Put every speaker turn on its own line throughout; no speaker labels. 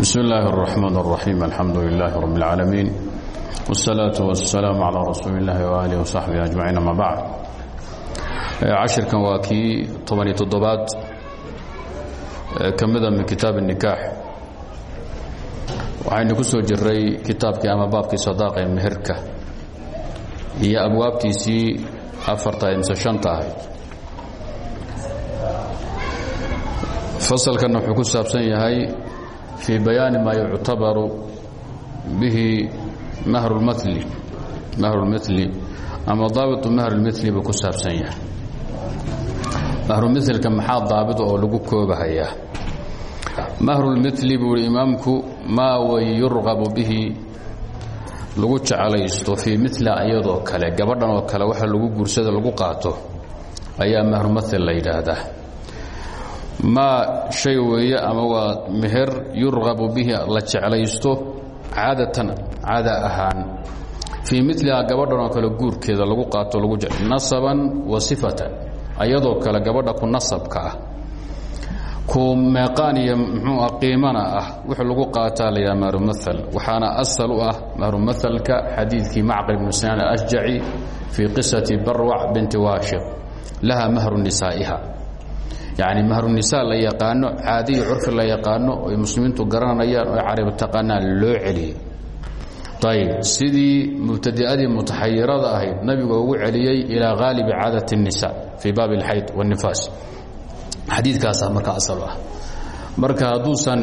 bsm اllahi الرحmn الرaحيم alxamdu لlah رb العaalamiin والsalaaة والسalaam عlى rasuuli اllahi وآlih وصaxbihi أجmaciin ama bacd cashirkan waa kii tobaniyo toddobaad ka mida min kitaab الnikaax waxaynu ku soo jiray kitaabkii ama baabkii sadaaqa ee meherka iyo abwaabtiisii afarta mise shanta ahayd fasalkan wuxuu ku saabsan yahay fii bayaani maa yuctabaru bihi mahrulmali mahrulmili ama daabitu mahrulmili buu ku saabsan yahay. Mahrulmilka maxaa daabit oo lagu koobahayaa? Mahrulmili buu i imaamku maa way yurqabu bihi lagu jeclaysto fii mila iyadoo kale gabadhan oo kale waxa lagu guursada lagu qaato ayaa mahrumil la yidhaahdaa maa shay weeye ama waa meher yurqabu bihi la jeclaysto caadatan caada ahaan. Fii miliha gabadhan oo kale guurkeeda lagu qaato lagu nasaban wa sifatan ayadoo kale gabadha ku nasabka ah. Ku meeqaan iyo mxuua qiimana ah wuxuu lagu qaataa la yidhaha mahrumaal waxaana asal u ah mahrumahalka xadiidkii macqil ibnu sinaan alashjaci fii qisati barwac binti waashiq. Laha mahru nisaa'iha yacni mahrunisaa la yaqaano caadiyi curfi la yaqaano oy muslimiintu garanayaan oo carab taqaanaan loo celiyey ayb sidii mubtadi'adii mutaxayirada ahayd nabigu ugu celiyey ilaa haalibi caadat الnisa fii baabi اlxayd wالnifaas xadiidkaasaa marka asal ah marka hadduusan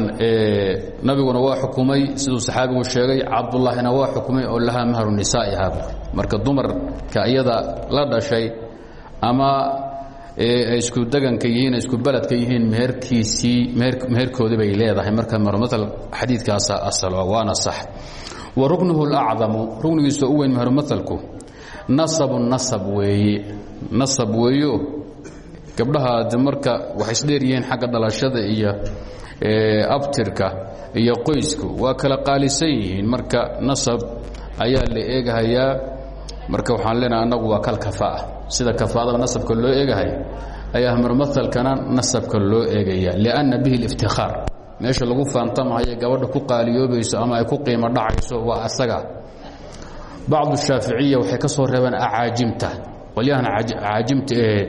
nabiguna waa xukumay siduu saxaabigu sheegay cabdullaahina waa xukumay oo lahaa mahru nisaa'iha marka dumarka iyada la dhashay ama isku deganka yihiin isku beledka yihiin meherkiisii meherkoodii bay leedahay. Marka mahrumal xadiidkaasa asal waana sax. Wa ruknuhu اlacdamu ruknigiisa u weyn mahrumahalku nasabu nasab weeye nasab weeyo gabdhaha de marka waxay isdheer yihiin xagga dhalashada iyo abtirka iyo qoysku waa kala qaalisan marka nasab ayaa la eegahayaa. Marka waxaan leenaha annagu waa kal kafaa sida kafaadaba nasabka loo eegahay ayaa marmahalkana nasabka loo eegaya lianna bihi اliftikhaar meesha lagu faantamahayo gabadha ku qaaliyoobayso ama ay ku qiimo dhacayso waa asaga. Bacdu shaaficiya waxay ka soo reebeen acaajimta. Qolyahan acaajimta ee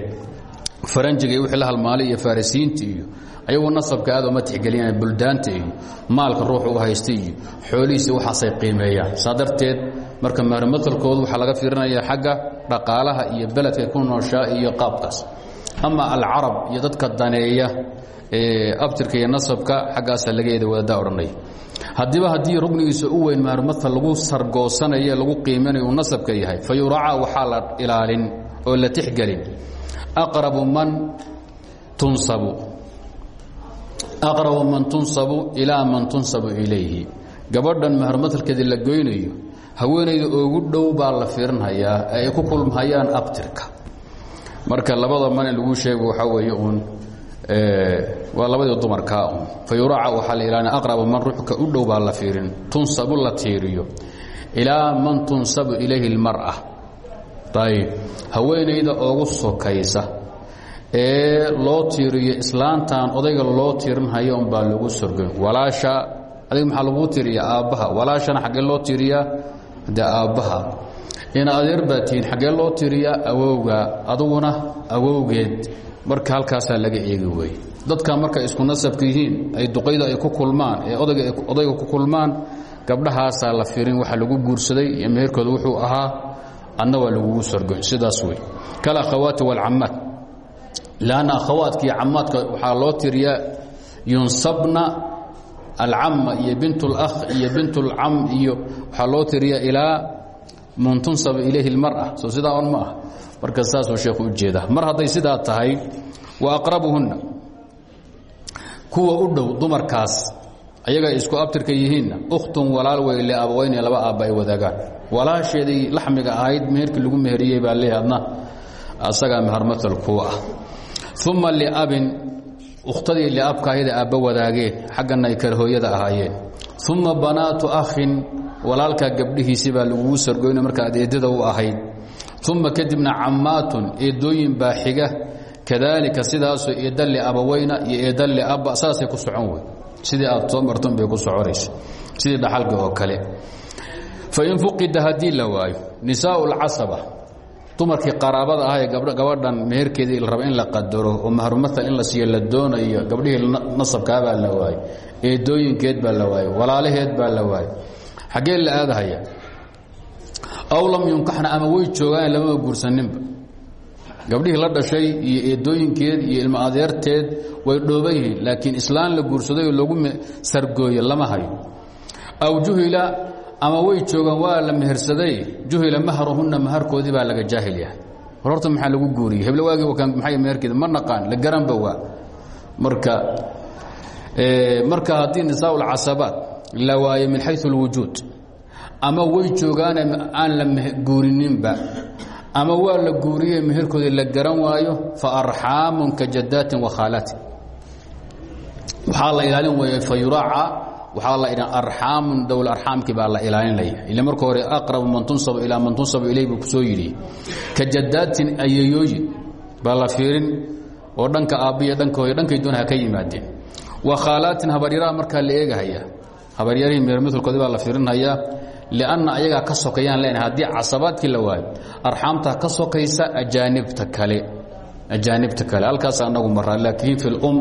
faranjiga la halmaalay iyo farisiinta iyo ayagu nasabka aad uma tixgeliyaan buldaanta iyo maalka ruux u haysta iyo xoolihiisi waxaasay qiimeeyaan. Saa marka mahrmatalkoodu waxaa laga fiirinaya xagga dhaqaalaha iyo beledka ku nooshaa iyo qaabkaas. Ama alcarab iyo dadka daneeya ee abtirka iyo nasabka xaggaasaa laga eeda wadadaa odhanaya haddiiba haddii rugnigiisa u weyn mahrmatal lagu sargoosanayo lagu qiimanayo nasabka yahay fa waxaa la ilaalin oo la tixgelin. Aqrabu man tunsabu. Aqrabu man tunsabu ilaa man tunsabu ilayhi. Gabadhan mahrmatalkeedii la goynayo haweenayda ugu dhow baa la fiirinhayaa ay ku kulmhayaan abtirka. Marka labada man lagu sheego waxaa weeye uun waa labadii dumarkaa un fa yuraaca waxaa la ilaalina aqraba man ruuxka u dhow baa la fiirin tunsabu la tiiriyo ilaa man tunsabu ilayhi اlmar'a ayb haweenayda oogu sokaysa ee loo tiiriyo islaantan odayga loo tiirinhayo baa lagu sorgoyn walaasha adiga maxaa laguu tiiriyaa aabbaha? Walaashana xaggee loo tiiriyaa dee aabbaha. Ina adeer baa tihiin xaggee loo tiiriyaa awowga aduguna awowgeed marka halkaasaa laga eegi weeye. Dadka markay isku nasabka yihiin ay duqayda ay ku kulmaan ee odayga ku kulmaan gabdhahaasaa la firin waxa lagu guursaday iyo meherkooda wuxuu ahaa adna waa lagugu sorgoyn sidaas wey kalakhawaati wاlcamaad lanna akhawaadka iyo camaadka waxaa loo tiriyaa yunsabna alcama iyo bint اlakh iyo bint اlcam iyo waxaa loo tiriyaa ilaa man tunsaba ilayhi اlmar'a soo sidaa on ma ah marka saasuu sheekhu ujeeda mar hadday sidaa tahay wa aqrabuhunna kuwa u dhow dumarkaas ayaga isku abtirka yihiinna ukhtun walaal wey liabaweyne laba aabba ay wadaagaan walaasheedii laxmiga ahayd meherkii lagu meheriyey baa leeyahy adna asagaa mehermatal kuu ah uma liabin ukhtadii liabkaahida aabba wadaageen xaggana ay kale hooyada ahaayeen. Uma banaatu akhin walaalkaa gabdhihiisii baa lagugu sargoyna marka ad eedada u ahayd. Uma kadibna cammaatun eedooyin baa xiga kadaalika sidaasoo eedalli abaweyna iyo eedalli abba saasay ku socon wey sidii aad soo martan bay ku soconaysa. Sidii dhaxalka oo kale. Fain fuqida haddii la waayo nisaau اlcasaba dumarkii qaraabada ah ee gabadhan meherkeedii raba in la qadaro oo mahrumaal in la siiyo la doonayo gabdhihii nasabkaa baa la waayey eedooyinkeed baa la waayey walaalaheed baa la waayey. Xaggee la aadahaya? Aw lam yunkaxna ama way joogaan lamama guursaninba gabdhihii la dhashay iyo eedooyinkeed iyo ilmo adeerteed way dhooban laakiin islaan la guursaday oo lagu sargooyo lama hayo. Aw juhila ama way joogaan waa la mehersaday. Juhila mahruhunna maharkoodii baa laga jaahil horta maxaa lagu guuriyey? Heblo waagii maxay meherkeeda? Ma naqaan la garanba waa. Marka marka haddii nisaa ulcasabaat la waayo min xayu اlwujuud ama way joogaane aan la guurininba ama waa la guuriye meherkoodii la garan waayo faarxaamun ka jadaatin wakhaalaatin waxaa la ilaalin weeye fayuraaca waxaa la idha arxaamun dowl arxaamkii baa la ilaalinaya ila marka hore aqrabu man tunsabu ilaa man tunsabu ilayh buu ku soo yidhi. Ka jadaatin ayayooyin baa la fiirin oo dhanka aabbiya dhanka hooye dhankay doon ha ka yimaadeen. Wakhaalaatin habaryaraha markaa la eegahaya. Habaryarihii meermidulkoodii baa la fiirinhayaa lianna ayagaa ka sokayaan leenahay haddii casabaadkii la waayo arxaamta ka sokaysa ajaanibta kale ajaanibta kale. Halkaas anagu maraa laakiin fi lum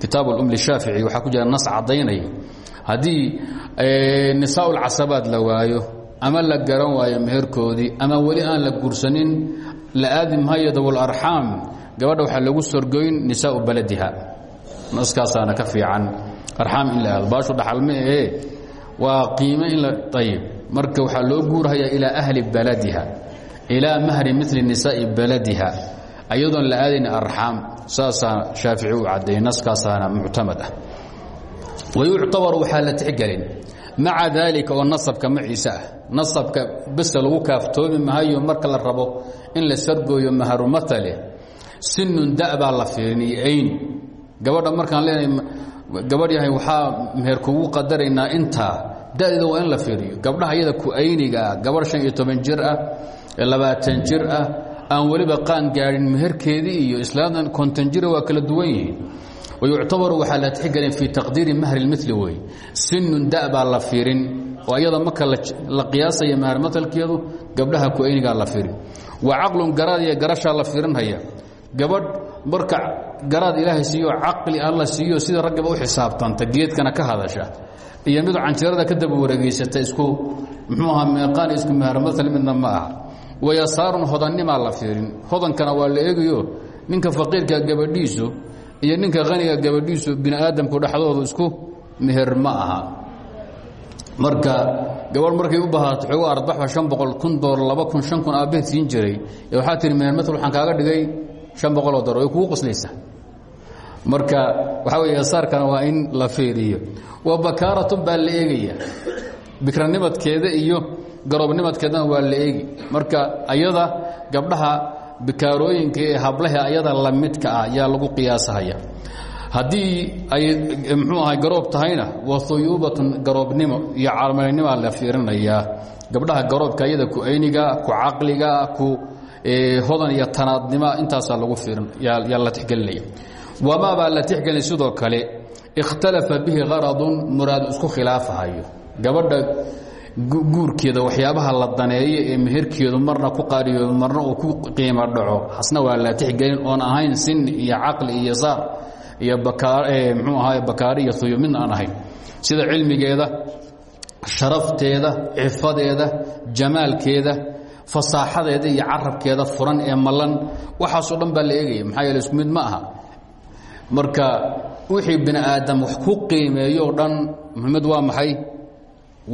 kitaab اlum lishaafici waxaa ku jira nas caddaynaya haddii nisaa ulcasabaad la waayo ama la garan waayo meherkoodii ama weli aan la guursanin la aadi maayo dawlarxaam gabadha waxaa lagu sorgoyn nisaau baladiha. Naskaasaana ka fiican? Arxaam in la aado. Baashu dhaxalme ee waa qiime in la ayib marka waxaa loo guurhayaa ilaa ahli baladiha. Ilaa mahri mili nisaa'i baladiha. Ayadoon la aadayn arxaam. Saasaa shaafici u caddeeyey naskaasaana muctamad ah wayuctabaru waxaa la tixgelin maca daalika oo nasabka maciise ah nasabka bese lagu kaaftoomi mahayo marka la rabo in la sargooyo maharumatale sinun da baa la fiirin iyo ayn gabadha markaan leenahay gabadh yahay waxaa meher kugu qadaraynaa intaa dadeeda waa in la fiiriyo gabdhaha iyada ku ayniga ah gabadh shan iyo toban jir ah labaatan jir ah aan weliba qaan gaadhin meherkeedii iyo islaamdan konton jira waa kala duwan yihiin wayuctabaru waxaa la tixgelin fii taqdiiri mahri lmili wey sinun da baa la fiirin oo ayada marka la qiyaasaya mahar matalkeedu gabdhaha ku aynigaa la fiirin wa caqlun garaad iyo garashaa la fiirinhaya gabadh marka garaad ilaahay siiyo caqli alla siiyo sida raggaba u xisaabtanta geedkana ka hadasha iyo mid canjirada ka daba wareegeysata isku muxuu ahaa meeqaan isku maharmatal midna ma aha wayasaarun hodannimaa la fiirin hodankana waa ninka faqiirka gabadhiisu iyo ninka haniga gabadhiisu bini aadamku dhexdoodu isku meher ma aha. Marka gabadh markay u bahaato xoogo ardbaxba an boqol kun dolar laba kun an kun aabbaheed siin jiray ee waxaa tihi mehermatal waxaan kaaga dhigay an boqoloo dolar way kugu qoslaysa marka waxaa wey yasaarkana waa in la fiiriyo. Wa bakaaratun baa la bikranimadkeeda iyo garoobnimadkeedana waa la eegi. Marka ayada gabdhaha bikaarooyinka ee hablaha ayada lamidka ah yaa lagu qiyaasahaya. Haddii ay mxuu ahay garoob tahayna wa huyuubatun garoobnimo iyo caalmalinimaa la fiirinayaa. Gabdhaha garoobka ayada ku ayniga ku caqliga ku hodan iyo tanaadnima intaasaa lagu yaa la tixgelinaya. Wamaa baa la tixgelin sidoo kale ikhtalafa bihi qaradun muraad isku khilaafahayo. Gabadha guurkeeda waxyaabaha la daneeyo ee meherkeedu marna ku qaariyoodo marna uu ku qiimo dhaco. Hasna waa la tixgelin oon ahayn sinni iyo caqli iyo saar iyo mxuu ahaay bakaari iyo huyo aan ahayn. Sida cilmigeeda sharafteeda cifadeeda jamaalkeeda fasaaxadeeda iyo carabkeeda furan ee malan waxaasoo dhan baa la eegaya. Maxaa yeele isku ma aha. Marka wixii bini aadam wax ku qiimeeyo o dhan muhiimad waa maxay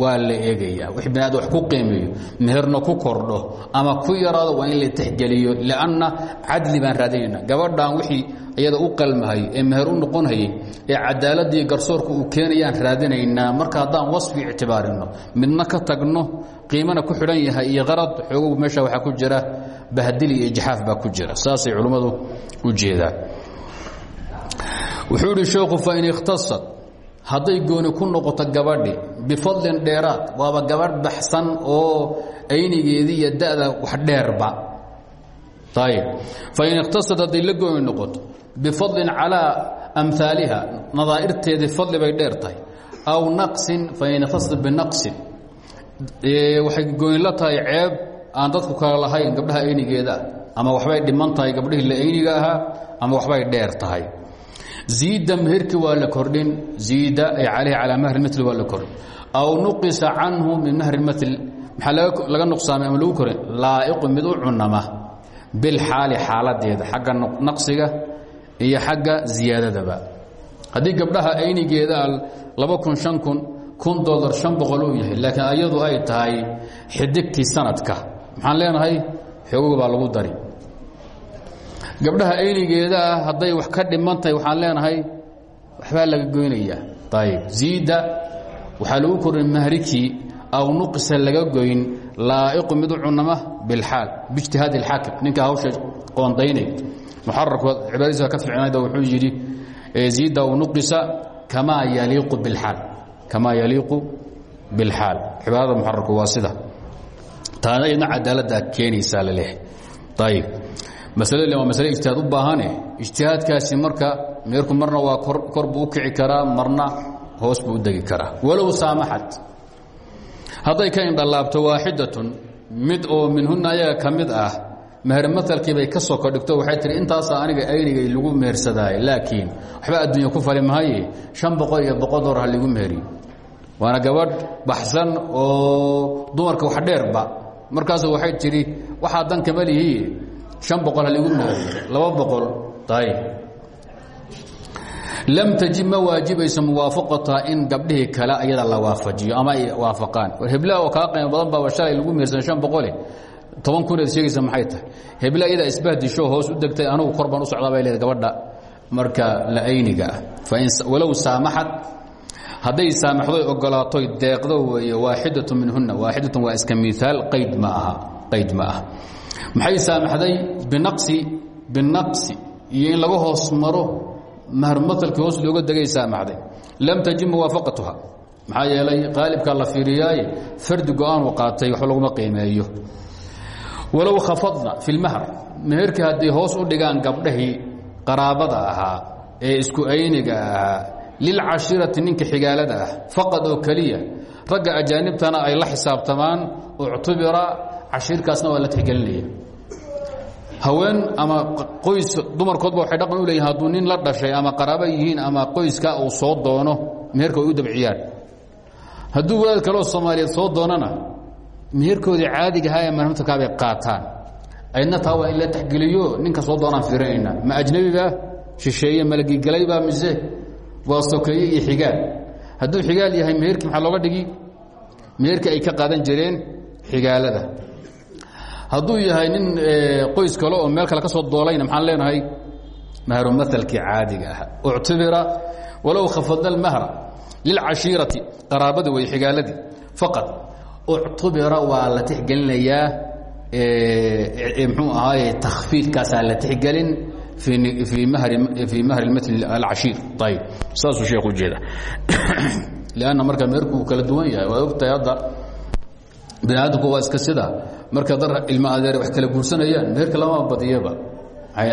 waa la eegaya wix bini aadam wax ku qiimeeyo meherna ku kordho ama ku yaraado waa in la tixgeliyo lianna cadli baan raadinayna gabadhan wixii iyada u qalmahay ee meher u noqonhayay ee cadaaladii garsoorka uu keenayaan raadinaynaa marka haddaan wasfi ictibaarino midna ka tagno qiimana ku xidhan yahay iyo qarad xoogow meesha waxaa ku jira bahdili iyo ijxaaf baa ku jira. Saasay culimmadu u jeedaan wuxuu idhi sheekhu fain ikhtasad hadday gooni ku noqoto gabadhi bifadlin dheeraad waaba gabadh baxsan oo aynigeedii iyo da'da wax dheerba. Ayb fain ikhtasad hadday la gooni noqoto bifadlin calaa amhaaliha nadaa'irteedii fadli bay dheer tahay. Aw naqsin fain tasl binaqsin waxay goynla tahay ceeb aan dadku kale lahayn gabdhaha aynigeeda ama waxbay dhiman gabdhihii la ayniga ahaa ama waxbay dheer tahay ziida meherki waa la kordhin ziida ay calayhi calaa mahri mil waa la kordhin aw nuqisa canhu min mahri mil maxaa laga nuqsaamay ama lagu korin laa'iqu mid u cunama bilxaali xaaladeeda xagga naqsiga iyo xagga ziyaadadaba haddii gabdhaha aynigeeda laba kun an kun kun uu yahay laakiin ayadu ay tahay xidigtii sanadka maxaan leenahay xoogoga baa lagu dari gabdhaha eynigeeda ah wax ka dhimantahay waxaan leenahay waxbaa laga goynayaa. Ayb ziida waxaa lagu korin mahrikii aw nuqisa laga goyn laa'iqu mid u cunama bilxaal biijtihaadi اlxaakim ninkaa hawsha qoondaynay muxararku cibaadadiisa ka fiicnayda wuxuu yidhi ziida aw nuqisa kamaa yaliiqu biاlxaal kamaa yaliiqu bilxaal. Cibaadada muxararku waa sida. Taana iyadna cadaaladdaa keenaysaa la leehay masalada waa masale ijtihaad u baahane ijtihaadkaasi marka meerku marna waa kor buu u kici karaa marna hoos buu u degi karaa. Walow saamaxad hadday ka indhalaabto waaxidatun mid oo minhunna ayaga ka mid ah meher maalkii bay ka soo kordhigto waxay tihi intaasaa aniga aynigay lagu mehersadaaye laakiin waxba adduunya ku fali mahaye shan boqol iyo boqol dolar ha ligu meheriyo waana gabadh baxsan oo dumarka wax dheerba. Markaas waxay tidhi waxaa dan kama lihi an boqol ha ligu meheriyo laba boqol. Ayb lam tajib ma waajibayso muwaafaqata in gabdhihii kale ayada la waafajiyo ama ay waafaqaan. Heblaha oo kaa qiimo badan baaba shalay lagu mehersan an boqole toban kuneed sheegaysa maxay tahay? Hebla iyadaa isbahdisho hoos u degtay anugu kor baan u socdaa bay leed gabadha marka la-ayniga ah. Walow saamaxad hadday saamaxdoy ogolaatoy deeqdo weeye waaxidatu minhunna waaxidatun waa iska miaal qayd ma aha qayd ma aha maxay saamaxday? Binaqsi binaqsi. Iyo in laga hoos maro mahrmatalkii hoos looga degay saamaxday. Lam tajib muwaafaqatuha. Maxaa yeelay qaalibkaa la fiiriyaaye fardi go'aan u qaatay qiimeeyo. Walow khafadna fi lmahr meherkii hadday hoos u dhigaan gabdhahii qaraabada ahaa ee isku ayniga ahaa lilcashirati ninka xigaalada ah faqad oo keliya ay la xisaabtamaan uctubira cashiirkaasna waa la tixgelinaya. Haween ama qoys dumarkoodba waxay dhaqan u leeyihiin hadduu nin la dhashay ama qaraaba yihiin ama qoyska uu soo doono meherka way u dabciyaan. Hadduu wadaad kaleo soomaaliyeed soo doonana meherkoodii caadigahaa ee marmatakaa bay qaataan. Aydna taa waa taxgeliyo ninka soo doonaan fiirinayna ma ajnabibaa shisheeye malagigalayba mise waa sokeeye xigaal. Hadduu xigaal yahay meherkii maxaa looga dhigi meherkii ay ka qaadan jireen xigaalada hadduu yahay nin qoys kale oo meel kale ka soo doolayna maxaan leenahay? Mahrumahalkii caadiga ah. Uctubira walow khafadna almahra lilcashiirati qaraabada wey xigaaladii. Faqad uctubira waa la tixgelinayaa mxuu ahaaye takhfiifkaasaa la tixgelin fii mahri ml alcashiir. Ayb saasuu sheekh u jeeda lanna marka meerku kala duwan yahay waad ogtahay hadda bini aadamku waa iska sida. Marka dar ilmo adeer wax kala guursanayaan meherka lama badiyaba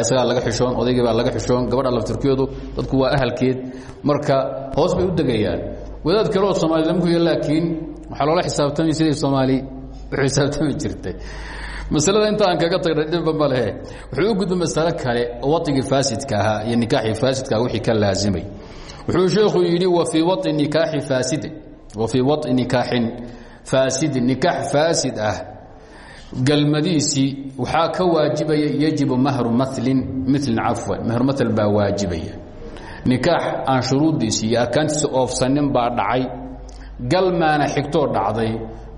isagaa laga xishoon odaygii baa laga xishoon gabadha laftirkeedu dadku waa ahalkeed. Marka hoos bay u degayaan. Wadaad kaleoo soomali lama huyo laakiin waxaa loola xisaabtamay sidii soomaali u xisaabtami jirtay. Masalada inta aan kaga tagna dhibba ma lehe. Wuxuu u gudba masalo kale oo waigii faasidka ahaa iyo nikaaxii faasidka ah wixii ka laazimay. Wuxuu sheekhu yidhi wa fii wai nikaaxi faasidin wa fii waطi nikaaxin faasidin nikaax faasid ah galmadiisii waxaa ka waajibaya yajibu mahru malin milin cafwan mahru mal baa waajibaya. Nikaax aan shuruuddiisi iyo arkaantiisa oofsanin baa dhacay galmaana xigtoo dhacday.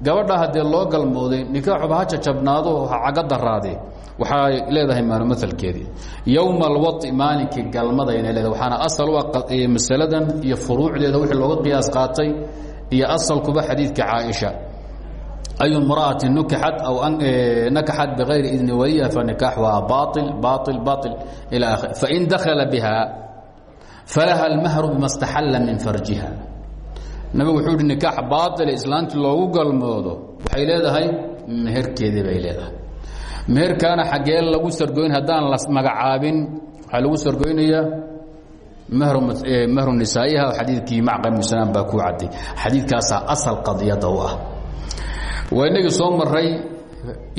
Gabadha haddee loo galmooday nikaaxuba ha jajabnaado ha caga daraadee waxay leedahay maalmalkeedii yowma alwai maalinkii galmadayna leedahay waxaana asal ah masaladan iyo furuucdeeda wixii looga qiyaas qaatay iyo asalkuba xadiidka caaisha. Ay imra'ati nukaxat aw nakaxat bikayri idni waliya fanikaaxuhaa bail bail bail ilaa akhir. Fain dakala bihaa falaha almahru bima staxalla min farjiha. Nabigu wuxuu ihi nikaax baatile islaanti loogu galmoodo. Waxay leedahay meherkeedii bay leedahay. Meherkaana xaggee lagu sargoyn haddaan la magacaabin waxaa lagu sargoynayaa mahru nisaa'iha xadiidkii macqa musanaan baa ku cadday xadiidkaasaa asal qadiyadda u ah waa inagii soo maray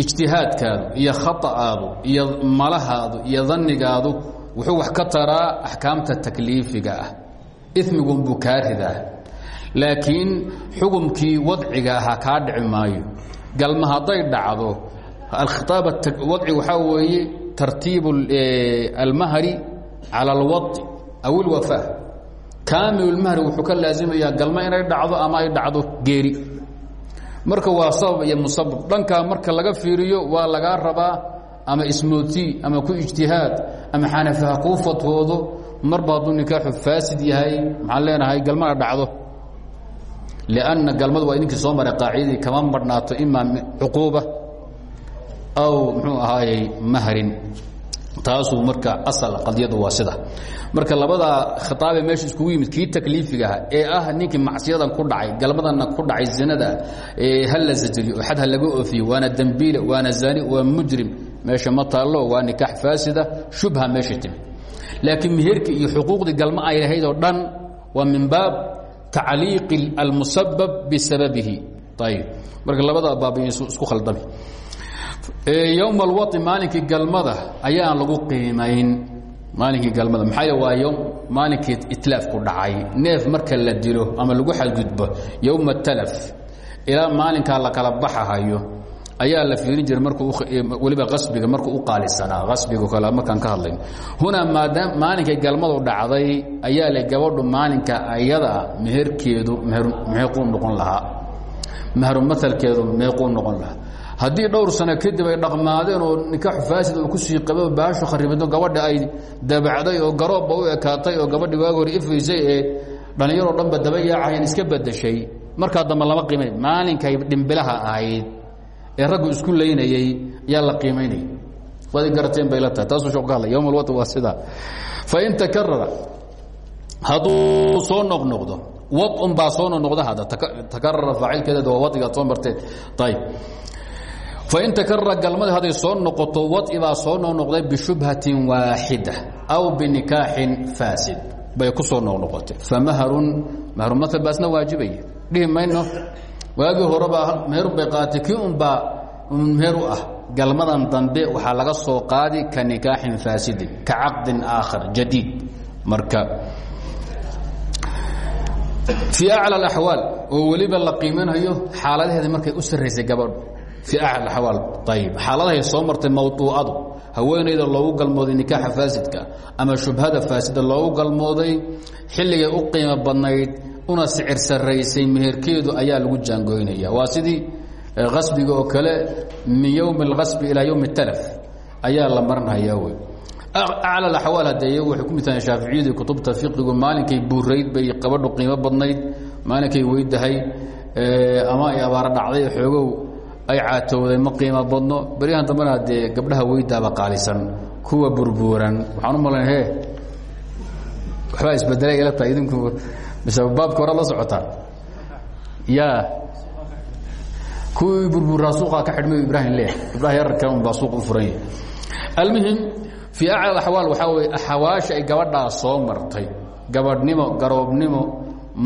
ijtihaadkaadu iyo khaa'aadu iyo malahaadu iyo dannigaadu wuxuu wax ka taraa axkaamta takliifiga ah imigunbuu kaa ridaa laakiin xukumkii wadciga ahaa kaa dhici maayo galma hadday dhacdo alkhiaab wadci waxaa weeye tartiibu almahri cala alwai aw اlwafaa kaamilulmahri wuxuu ka laasimayaa galma inay dhacdo ama ay dhacdo geeri marka waa sabab iyo musabab dhankaa marka laga fiiriyo waa lagaa rabaa ama ismooti ama ku ijtihaad ama xanafi ha kuu fatwoodo marba hadduu nikaaxu faasid yahay maxaan leenahay galmana dhacdo lanna galmadu waa idinkii soo maray qaacidadii kama marhnaato imaa cuquuba aw muxuu ahaayey taasuu marka asal qadiyadu waa sida. Marka labadaa khitaabe meesha iskugu yimid kii takliifigaha ee ah ninkii macsiyadan ku dhacay galmadana ku dhacay zinada ha la sajriyo oo xad ha laga oofiyo waana dembiile waana zani waa mujrim. Meesha ma taallo waa nikaax faasida shubha meesha timi laakiin meherkii iyo xuquuqdii galma ay lahayd oo dhan waa min baab tacliiqi almusabab bisababihi ayb marka labadaa baab isku khaldami ywm alwai maalinkii galmada ayaan lagu qiimayn maalinkii galmada maxaa waa ym maalinkii itlaafku dhacay. Neef marka la dilo ama lagu xadgudbo yowma talaf ilaa maalinkaa la kala baxahayo ayaa la fiirin jiray marweliba qasbiga markuu u qaalisanaa. Qasbiga kale markaan ka hadlayn. Hunaa maadaam maalinkay galmadu dhacday ayaa le gabadhu maalinka ayadaa meherkeedu meequu noqon lahaa. Mahru maalkeedu meequu noqon lahaa haddii dhowr sano kadib ay dhaqmaadeen oo nikaaxu faasid uu ku sii qaba baashu kharibado gabadha ay dabacday oo garoobba u ekaatay oo gabadhi hore ifaysay ee dhallinyaroo dhanba daba yaacayeen iska badashay markaa dambe lama qiimay maalinkay dhimbilaha ahayd ee raggu isku laynayey ayaa la qiimaynaya waad garateen bay la tahay. Taasuu shek ka hadlay. Yowm alwat waa sidaa fain takarara hadduu soo noqnoqdo wadun baa soo noqnoqda hadda takarara faacilkeeda waa wadigaad soo marteen. Ayb fain takarara galmadii hadday soo noqoto wadi baa soo noqnoqday bishubhatin waaxida aw binikaaxin faasid. Bay ku soo noqnoqotay famahrun mahrumata baasna waajibaya. Dhihi mayno waagii horebaa meherun bay qaatay kii unbaa ah galmadan dambe waxaa laga soo qaadi ka nikaaxin faasidin ka caqdin aakhar jadiid. Marka fii aclى اaxwaal oo weliba la qiimanhayo xaaladaheeda markay u sarraysay gabadhu fii axad axwaal ayib xaaladahay soo martay mawduucadu haweenayda loogu galmooday nikaaxa faasidka ama shubhada faasida loogu galmooday xilligay u qiimo badnayd una sicir sarraysay meherkeedu ayaa lagu jaangoynaya waa sidii qasbiga oo kale min yowmi اlqasbi ilaa yowmi اtalaf ayaa la maranhayaa wey acla axwaal hadde iyagu waxay ku mid tahay shaaficiyadii kutubta fiqigu maalinkay buurayd bay qabadhu qiimo badnayd maalinkay weydahay ama ay abaaro dhacday ay caatowday ma qiimo badno. Beryahan dambena dee gabdhaha weydaaba qaalisan. Kuwa burbuuran. Waxaan u malayn he waxbaa isbedelay ila tahay idinku mise baabka hore la socotaa ya kuwii burbuuraa suuqaa ka xidhmay ibrahim leeh gabdhaha yararka un baa suuq u furan yahay. Almuhim fii aclى axwaal waxaa weye axawaasha ay gabadhaa soo martay. Gabadhnimo garoobnimo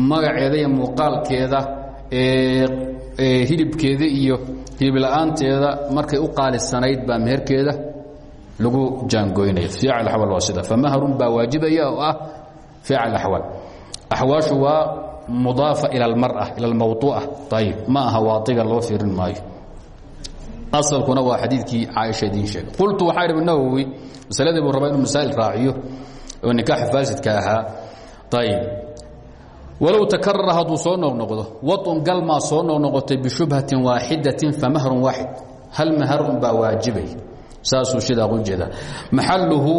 magaceeda iyo muuqaalkeeda hilibkeeda iyo hilibla-aanteeda markay u qaalisanayd baa meherkeeda lagu jaangoynaya fii acl axwaal waa sida. Famahrun baa waajibaya oo ah fii acl axwaal axwaashu waa mudaafa ila almara ila almawduuca ayib ma aha waadiga loo fiirin maayo. Asalkuna waa xadiidkii caaisha idiin sheegay. Qultu waxaa idhi nawowi masaladii buu rabaa inuu masaa'il raaciyo oo nikaaxa faasidka ahaa. Ayib walow takarara hadduu soo noqnoqdo waun galmaa soo noqnoqotay bishubhatin waaxidatin famahrun waaxid hal mahar un baa waajibay. Saasuu sidaa u jeedaa. Maxaluhu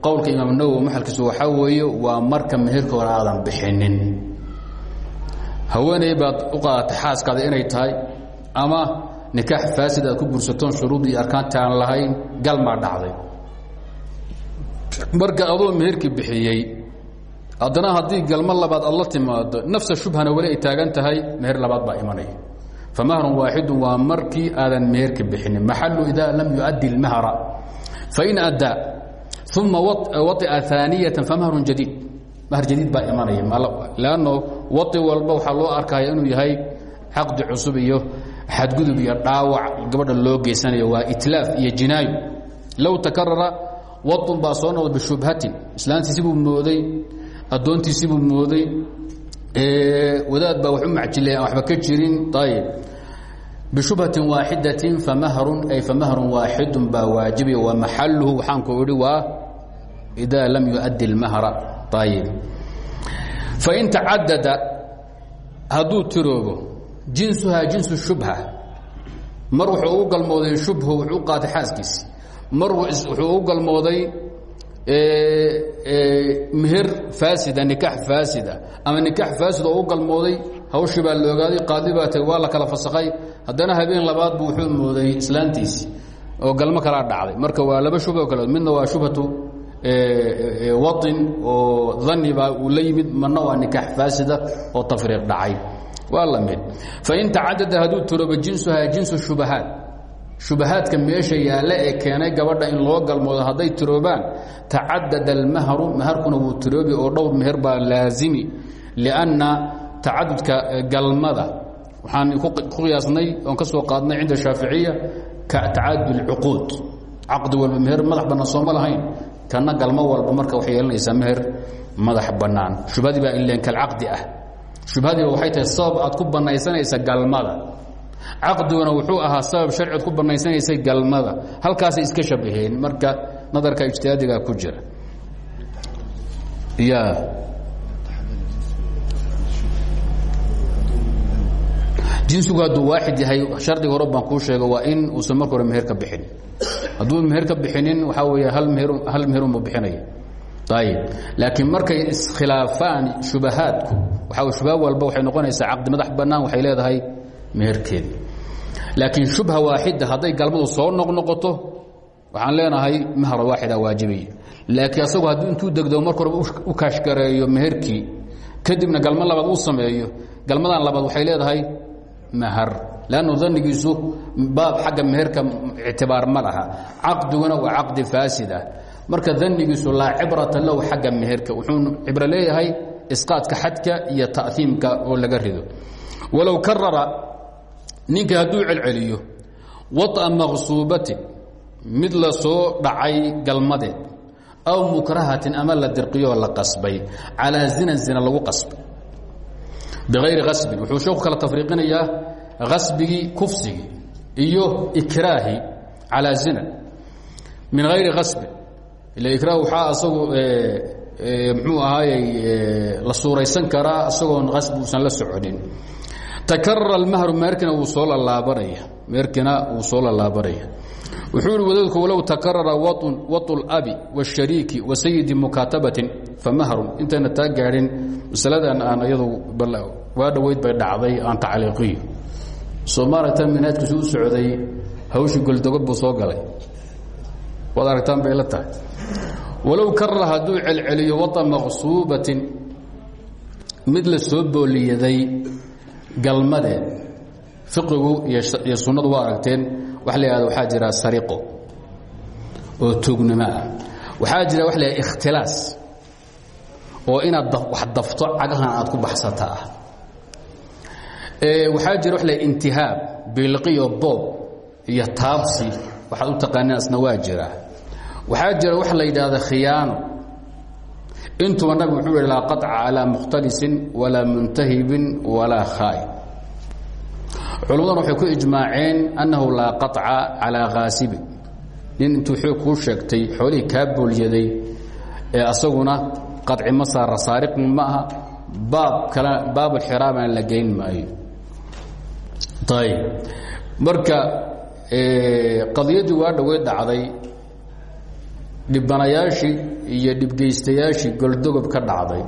qowlka imaam nawowi maxalkiisu waxaa weeye waa marka meherka hore aadan bixinin. Haweeney baad u qaadatay xaaskaada inay tahay ama nikaax faasid aad ku gursatoon shuruud iyo arkaanta aan lahayn galmaa dhacday. Marka adoo meherkii bixiyey haddana haddii galmo labaad aad timaado nafsa shubhana weli ay taagan meher labaad baa imanaya. Famahrun waaxidu waa markii aadan meherka bixinin. Maxalu idaa lam yuaddi اlmahra fain addaa uma waطia aaniyata famahrun jadiid. Mahr jadiid baa imanaya. Lanno wai walba waxaa loo arkaya inuu yahay caqdi cusub iyo xadgudub iyo dhaawac. Gabadha loo geysanayo waa itlaaf iyo jinaayo. Low takarara waun baa soo noqda bishubhatin islaantiisibuu mooday addoontiisibuu mooday. Wadaad baa wax u macjilay aan waxba ka jirin. Ayb bishubhatin waaxidatin famahrun ay famahrun waaxidun baa waajibiya wa maxaluhu waxaan ku idhi waa idaa lam yuaddi اlmahra ayb fain tacadada hadduu tiroobo jinsuhaa jinsu shubha. Mar wuxuu ugu galmooday shubhu wuxuu qaatay xaaskiisi mar wuxuu u galmooday meher faasida nikaax faasida. Ama nikaax faasid oo u galmooday hawshii baa la ogaaday qaadi baa tag waa la kala fasakhay haddana habeen labaad buu wuxuu mooday islaantiisi oo galmo kalaa dhacday. Marka waa laba shubha o kale midna waa shubhatu wain oo dani baa uu la yimid marna waa nikaax faasida oo tafriiq dhacay. Waa la mid. Fain tacadada hadduu turoobo jinsuhaa jinsu shubahaat shubahaadka meesha yaalla ee keenay gabadha in loo galmoodo hadday tiroobaan tacadada almahru maharkuna wuu tiroobi oo dhowr meher baa laazimi. Lianna tacadudka galmada. Waxaan ku qiyaasnay oon ka soo qaadnay cinda shaaficiya ka tacadud اlcuquud caqdi walba meher madax bannaan kana galmo walba marka waxay yeelanaysaa meher madax bannaan. Shubhadii baa ilen kalcaqdi ah. Shubhadiiba waxay tahay sabab aad ku banaysanaysa galmada caqdiguna wuxuu ahaa sabab sharciad ku banaysanaysay galmada. Halkaasay iska shabaheen marka nadarka ijtihaadiga ku jira. Ya. Jinsigu hadduu waaxid yahay shardiga hore baan kuu sheego waa in uusan marka hore meher ka bixin. Hadduu meher ka bixinin waxaa weeye hal meher hal meherunbuu bixinaya. Ayib laakiin markay iskhilaafaan shubahaadku waxa shubha walba waxay noqonaysaa caqdi madax bannaan waxay leedahay meherkeedi laakiin shubha waaxida hadday galmadu soo noqnoqoto waxaan leenahay mahra waaxida waajibaya laakiin asagu hadduu intuu degdo marka horeba u kaashgareeyo meherkii kadibna galmo labaad uu sameeyo galmadan labaad waxay leedahay mahar. Lannu danigiisu baab xagga meherka ictibaar ma laha. Caqdiguna waa caqdi faasid ah marka danigiisu laa cibrata lahu xagga meherka wuxuu cibro leeyahay isqaadka xadka iyo ta'iimka oo laga rido. Walow karara ninka hadduu celceliyo waط'a maqsuubatin mid la soo dhacay galmadeed aw mukrahatin ama la dirqiyoo la qasbay calaa zinan zina lagu qasbay. Biayri asbin wuxuu kala tafriiqinayaa asbigii kufsigii iyo ikraahi calaa zina. Min hayri asbin ila ikraah waxaa asagu mxuu ahaayey la suuraysan karaa isagoon asbi uusan la soconin takarara mahru meerkina wuu soo lalaabanaya meerkina wuu soo lalaabanaya wuxuu ihi wadaedku walow takarara wau labi washariiki wa sayidi mukaatabatin famahru intayna taa gaadhin masaladan aan iyadu waa dhoweyd bay dhacday aan tacliiqiyo. Soo maaragtaan minaadkiisi socday hawshii goldogod buu soo galay. Waad bay la tahay. Walow karara hadduu celceliyo waan maqsuubatin mid soo booliyaday galmadeed fiqigu iyo sunnadu waa aragteen waxa la yhahda waxaa jira sariqo oo tuugnimo ah. Waxaa jira waxa la yhahda ikhtilaas oo inaad wax dafto cagahan aad ku baxsata ah. Waxaa jira waxa la intihaab bilqiyo boob iyo taabsi waxaad u taqaaneen asna waa jira. Waxaa jira waxa la yidhaahda khiyaano intuba nabig muxuu yidhi laa qaطca calaa mukhtalisin walaa muntahibin walaa khaa'in. Culammadana waxay ku ijmaaceen annahu laa qaطca calaa khaasibin nin intuu xoog kuu sheegtay xoolihii kaa boolyaday ee asaguna qaci ma saara saariqun ma aha baab kal baabulxiraamana la geyn maayo. Ayb marka qadiyadii waa dhowey dhacday dhibanayaashii iyo dhibgeystayaashii goldogob ka dhacday.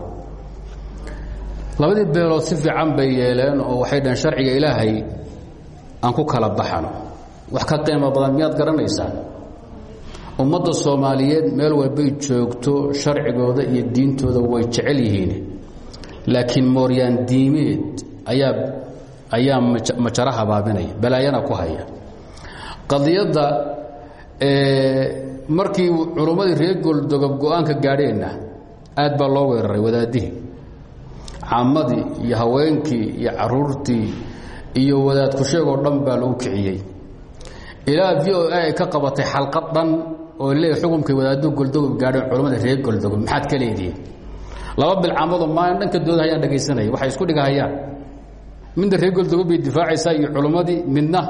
Labadii beelood si fiican bay yeeleen oo waxay dhaheen sharciga ilaahay aan ku kala baxano. Wax ka qiimo badan miyaad garanaysaa? Ummadda soomaaliyeed meel walbay joogto sharcigooda iyo diintooda way jecel yihiin. Laakiin mooryaan diimeed ayaa ayaa majaro habaabinaya balaayana ku haya. Qadiyadda markii culummadii reer goldogob go'aanka gaadheenna aad baa loo weeraray wadaadihii. Caamadii iyo haweenkii iyo caruurtii iyo wadaad kusheeg oo dhan baa lagu kiciyey. Ilaa v a ka qabatay xalqad oo leey xukumkay wadaaddu goldogob gaadheen culammada reer goldogob maxaad ka leedihiin? Laba bilcaamadoo maalin dhanka dooda hayaan dhegaysanaya waxay isku dhigahayaan. Midna reer goldogob bay difaacaysaa iyo culummadii midna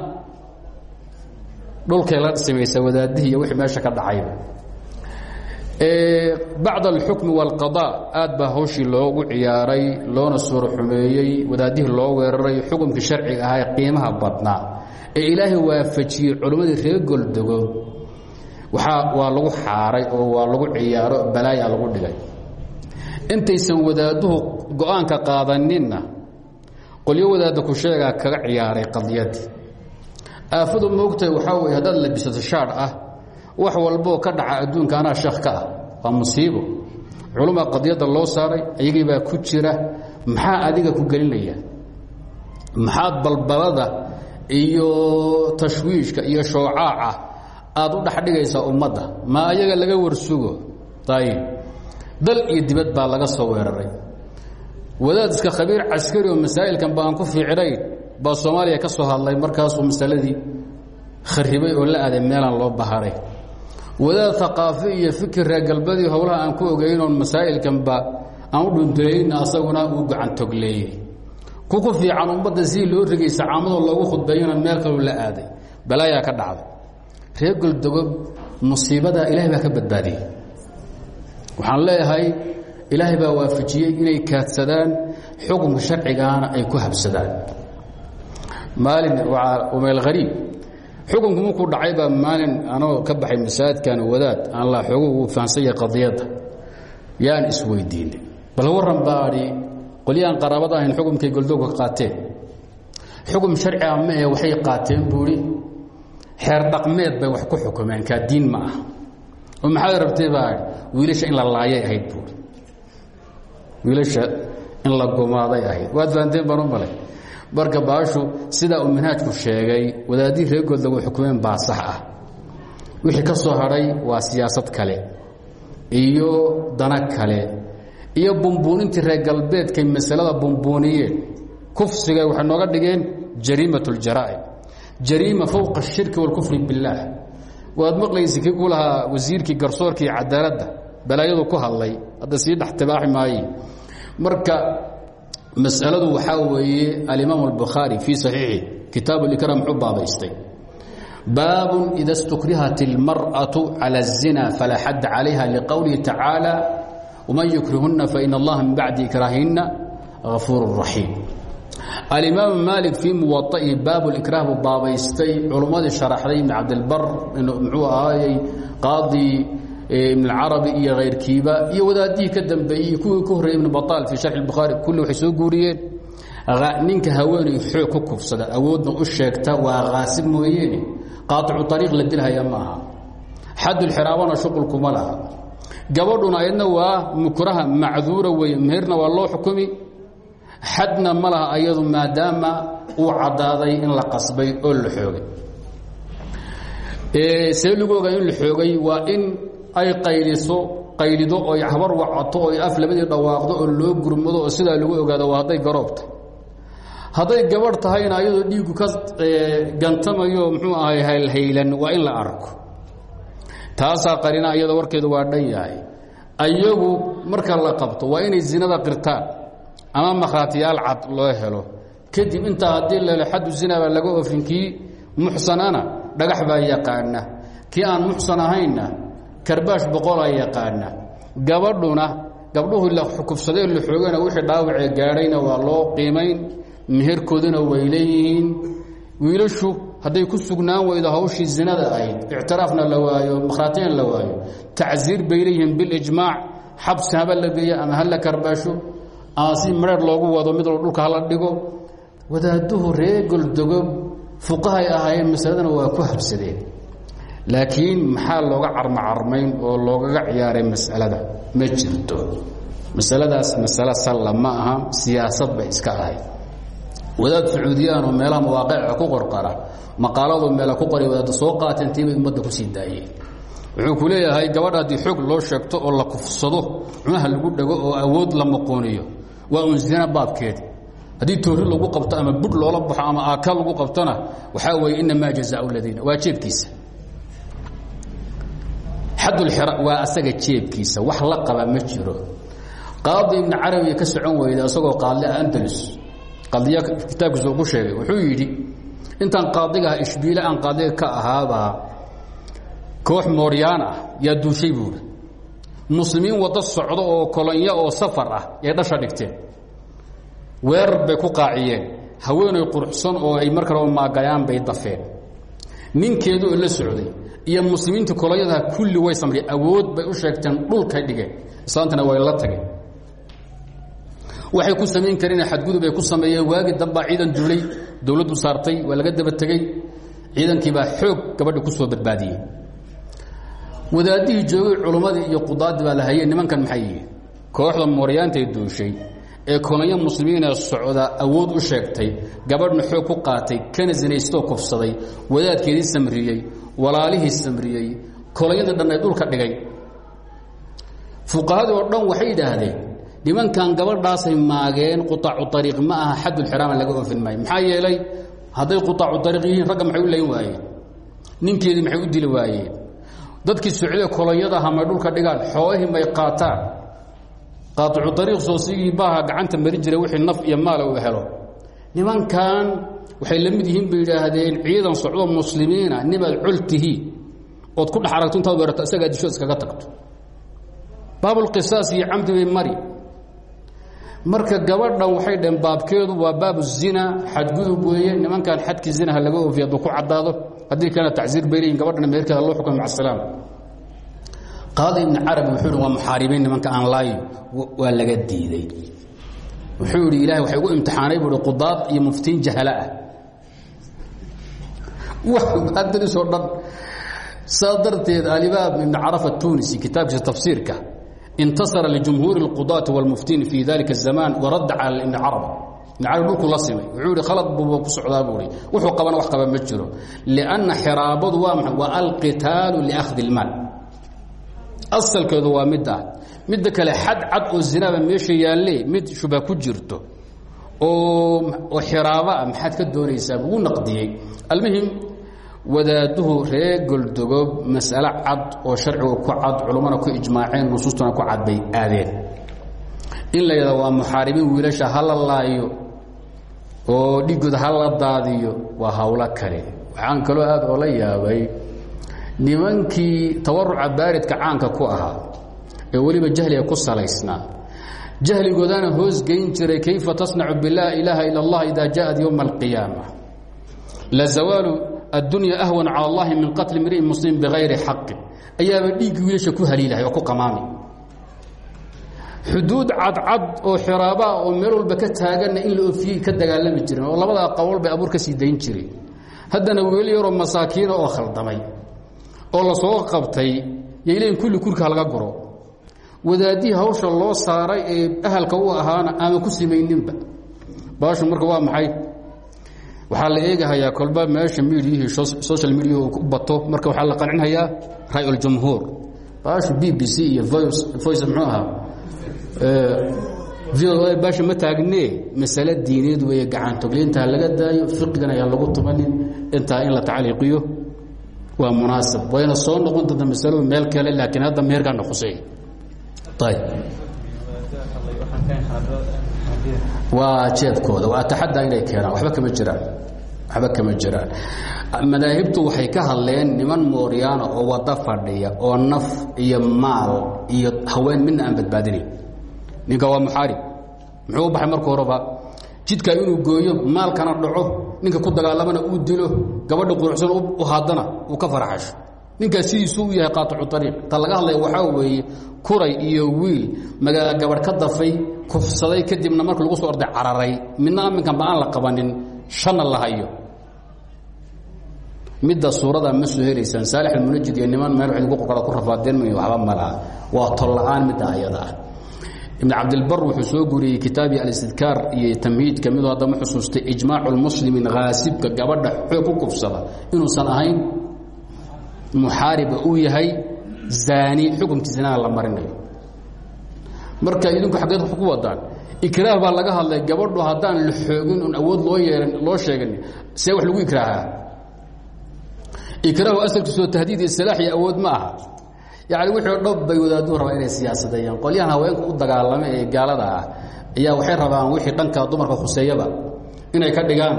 dhulkay la simaysa wadaadihii wixii meesha ka dhacayba bacd alxukmi wاlqada aad baa hawshii loogu ciyaaray loona suuro xumeeyey wadaadihii loo weeraray xukumkii sharciga ahaa ee qiimaha badnaa. Ee ilaahay waafajiyey culimmadii reer goldogo waaa waa lagu xaaray oo waa lagu ciyaaro balaaya lagu dhigay. Intaysan wadaaduhu go'aanka aadaninna qaadaninna qolyo wadaadda ku sheegaa kaga ciyaaray qadiyadii aafadu moogtahay waxaa wey haddaad labisato shaadh ah wax walboo ka dhaca adduunka anaa sheekh ka ah. Waa musiibo. Culumaa qadiyadda loo saaray iyagii baa ku jira maxaa adiga ku gelinaya? Maxaad balbalada iyo tashwiishka iyo shoocaaca aad u dhexdhigaysaa ummadda? Ma ayaga laga warsugo? Ayib dal iyo dibad baa laga soo weeraray. Wadaad iska khabiir caskari oo masaa'ilkan ba aan ku fiicinayn baa soomaaliya ka soo hadlay markaasuu masaladii kharibay oo la aaday meelaan loo baharay. Wadaad aqaafi iyo fikir reer howlaha aan ku ogeynoon masaa'ilkanba aan u dhundulayna asaguna uu gacantogleeyey ku ku fiican ummadda sidii loo rigaysa caamadoo loogu khudbeeyana meel kaloo la aaday. Balaayaa ka dhacday. Reer goldogob musiibadaa ilaahay baa ka badbaadiyey. Waxaan leeyahay ilaahay baa waafajiyey inay kaadsadaan xukunka sharcigaana ay ku habsadaan maalin umeel hariib xukunku markuu dhacay baa maalin anoo ka baxay masaajidkan wadaad aan la xoogo uu fahansanya qadiyadda. Yaan isweydiinay bal warran baadhi qolyahan qaraabada ahayn xukumkay goldowga qaateen. Xukum sharci ah ma ahe waxay qaateen buuhi xeer dhaqmeed bay wax ku xukumeen kaa diin ma ah oo maxaad rabtay baa wiilasha in la laayay ahayd buui wiilasha in la gumaaday ahayd. Waad fahanteen baan u marka baashu sidaa uu manhaajku sheegay wadaadihii reer goldowga xukumeen baa sax ah wixii ka soo hadhay waa siyaasad kale iyo dana kale iyo bumbuunintii reer galbeedkay masalada bumbuuniyeen kufsiga waxay nooga dhigeen jariimat اljaraa'i jariima fowqa الshirki wاlkufri biاllaah waad maqlaysa kii ku lahaa wasiirkii garsoorka iyo cadaaladda balaayadu ku hadlay hadda sii dhex tibaaxi maaye marka masaladu waxaa weeye alimaam اlbukhaari fii saxiixi kitaab اlikram muxuu baabaystay baabun ida اstukrihat اlmarأaةu calى الzina falaa xad calayha liqowlihi tacaalى وman yukrihuna fain اllaha min bacdi ikraahihina غafuur raxiim alimaam maalik fii muwaطa'i baab اlikrah buu baabaystay culummadii sharaxday ibn cabdilbar muxuu ahaayey qaadi ibn اlcarabi iyo kayrkiiba iyo wadaadihii ka dambeeyey kuwii ka horreeyey ibn baطaal fii sharxi اbukhaari kulli waxay soo guuriyeen ninka haweeney xoog ku kufsada awoodna u sheegta waa kaasib mooyeene qaaicu ariiq la dilhaya ma aha xadulxiraabana shuqulkuma laha gabadhuna ayadna waa mukraha macduura weeye meherna waa loo xukumi xadna ma laha ayadu maadaama uu caddaaday in la qasbay oo la xoogay see lagu ogaa in la xoogay waa in ay qayliso qaylido oy habar wacato oy af labadii dhawaaqdo oo loo gurmado oo sidaa lagu ogaado waa hadday garoobta hadday gabadh tahayna ayadoo dhiiggu ka gantamayo muxuu ahay haylhaylan waa in la arko. Taasaa qarina iyada warkeedu waa dhan yahay. Ayagu marka la qabto waa inay zinada qirtaan ama makhraatiyaal cad loo helo. Kadib intaa haddii la helo xaddu zina baa laga ofin kii muxsanana dhagax baa yaqaana. Kii aan muxsan ahaynna karbaash boqolaa yaqaana. Gabadhuna gabdhuhu la kufsadee la xoogana wixii dhaawacee gaadhayna waa loo qiimayn meherkooduna way leeyihiin. Wiilashu hadday ku sugnaan weydo hawshii zinada ahayd ictiraafna la waayo makhraatiyana la waayo tacsiir bay leeyihiin bilijmaac xabsi haba la geeya ama ha la karbaasho ama si mareer loogu wado mid walba dhulka hala dhigo. Wadaaduhu reer goldogob fuqahay ahaayeen masaladana waa ku habsadeen laakiin maxaa looga carmacarmayn oo loogaga ciyaaray masalada? Ma jirto. Masaladaas masale salla ma aha siyaasad bay iska ahayd. Wadaad sacuudiyaan oo meelaha mawaaqica ku qorqara maqaaladu meela ku qori wadaadda soo qaateen tiibay ummadda ku sii daayeen wuxuu ku leeyahay gabadha haddii loo sheegto oo la kufsado cunaha lagu dhego oo awood la maqooniyo waa un zina baabkeedi haddii toori lagu qabto ama budh loola baxo ama aaka lagu qabtona waxaa weeye inamaa jazaau ladiina waa xadulxira waa asaga jeebkiisa wax la qaba ma jiro. Qaadi ibni carabiya ka socon weyda isagoo qaadle andalus. Qadiya kitaabkiisa ugu sheegay wuxuu yidhi intaan qaadigaha ishbiile aan qaadiga ka ahaabaa koox mooryaan ah yaa duushay buuri muslimiin waddo socdo oo kolonyo oo safar ah yay dhasha dhigteen. Weerar bay ku qaaciyeen. Haweenay quruxsan oo ay mar kale maagayaan bay dafeen. Ninkeedu la socday iyo muslimiinta kolonyadaha kulli way samriyeen awood bay u sheegteen dhulkay dhigeen. Islaantana way la tageen waxay ku samayn kareen xadgudub ay ku sameeyeen waagi dambaa ciidan duulay dowladdu saartay waa laga daba tegey ciidankiibaa xoog gabadha ku soo badbaadiyey. Wadaadihii joogay culummadii iyo qudaadii baa la hayey nimankan maxay yihiin? Kooxda mooryaantay duushay ee kolonyo muslimiinee socda awood u sheegtay gabadhna xoog ku qaatay kana zinaystoo kufsaday wadaadkeedii samriyey walaalihii samriyey kolonyadii dhan ay dhulka dhigay. Fuqahadii oo dhan waxay yidhaahdeen nimankan gabadhaasay maageen quaacu ariiq ma aha xadulxiraama laga oofin maayo maxaa yeelay hadday quaacu ariiq yihiin ragga maxay u layn waayeen? Ninkeedii maxay u dili waayeen? Dadkii socdee kolonyadaha may dhulka dhigaan xoolihii may qaataan. Qaaicu ariiq soosigii baaha gacanta marin jiray wixii naf iyo maala uu helo. Nimankan waxay la mid yihiin bay ciidan socdo muslimiina nimaad col tihiin ood ku dhex aragto intaad weerato isagaa iskaga tagto. Baabulqisaas iyo camdi bay mari. Marka gabadhan waxay dhaheen baabkeedu waa baabu zina xadgudub weeye nimankan xadkii zinaha laga oofiya ku caddaado haddii kalena tacsiir bay leeyihiin gabadhana meherkeeda loo xukma maca asalaam qaadi ibni carabi wuxuu waa muxaaribiin nimanka aan laayo waa laga diiday wuxuu yidhi ilahay waxay imtixaanay buu qudaad iyo muftiin jahala ah adalisoo dhan saa darteed alimaam ibn carafa tunisi kitaabkiisa tafsiirka intasara ljumhuuri اlqudaati wاlmuftiin fi dalika الzaman waradda cala ibni carab ibn carab dhulku la simay wuxuu ihi khalad buuba ku socdaa buu hi wuxuu qabana wax qaba ma jiro lianna xiraabadu waa maxay waa alqitaalu liakhdi اlmaal asalkeedu waa mid ah midda kale xad cad oo zinaaba meesha yaalle mid shubha ku jirto oo xiraaba ah maxaad ka doonaysaa ugu naqdiyey almuhim wadaaduhu ree goldogob masale cad oo sharcigu ku cad culummana ku ijmaaceen nusuustuna ku cad bay aadeen. In la yidhahdo waa muxaaribiin wiilasha hala laayo oo dhigood hala daadiyo waa hawlo kale. Waxaan kaloo aad oo la yaabay nimankii tawaruca baaridka caanka ku ahaa ee weliba jahliga ku salaysnaa jahligoodana hoosgeyn jiray kayfa tasnacu bilah ilaaha ila allah idaa jaad ywma alqiyaama la zawaalu addunya ahwan cala اllahi min qatli mri'in muslim bigayri xaqi ayaaba dhiiggii wiilasha ku haliilahay oo ku qamaami xuduud cadcad oo xiraabaa oo meel walba ka taaganna in la ofiyey ka dagaalami jiren oo labadaa qabool bay abuur ka sii dayn jireen haddana weeli yaroo masaakiina oo khaldamay oo la soo qabtay yay leeyiin kulli kurka laga guro wadaadihii hawsha loo saaray ee ahalka u ahaana aama ku samayninba baashu marka waa maxay waxaa la eegahayaa kolba meesha miidiyihii social media uu ku bato. Marka waxaa la qancinhayaa ray-uljumhuur baashu b b c iyo voice muxuu ahaa? V o a baasha ma taagnee? Masale diineed weeye gacantogliinta ha laga daayo fiqigan ayaa lagu tumanin. Intaa in la tacliiqiyo waa munaasab. Wayna soo noqon doonta masaladu meel kale laakiin hadda meherkaana khusey ayb waa jeebkooda waa taxaddaa inay keenaan waba kama jiraan waxba kama jiraan. Madaahibtu waxay ka hadleen niman mooryaana oo wada fadhiya oo naf iyo maal iyo haween midna aan badbaadinayn ninka waa muxaarib muxuu u baxay marka horeba jidkaa inuu gooyo maalkana dhaco ninka ku dagaalamana uu dilo gabadha quruxsan u haadana uu ka faraxasho ninkaas sidiisuu yahay qaaticu ariiq ta laga hadlaya weeye kuray iyo wiil magaala gabadh ka dafay kufsaday kadibna marka lagu soo orday cararay. Midna aminkanba aan la qabanin shanna la midda suurada ma soo helaysaan. Saalix almunajid iyo niman meel wa lagu qorqora ku rafaadeen mayo waxba malaha waa tolla-aan midda ayada ah. Ibn cabdilbar wuxuu soo guriyey kitaabii alistidkaar iyo tamhiidka miduu haddama xusuustay ijmaacu lmuslimiin haasibka gabadha xoog ku kufsada. Inuusan ahayn muxaariba uu yahay zaani xukumkii zinaha la marinayo. Marka idinku xaggeed wax ku wadaan ikraah baa laga hadlay gabadhu haddaan la xoogin oon awood loo yeelan loo sheegan see wax lagu ikraahaa ikraahu asalkiisoo tahdiid iyo salaax iyo awood ma aha. Yacni wixii dhan bay wadaaduu rabaa inay siyaasadeeyaan qolyahan haweenka u dagaalama ee gaalada ah ayaa waxay rabaan wixii dhanka dumarka khuseeyaba inay ka dhigaan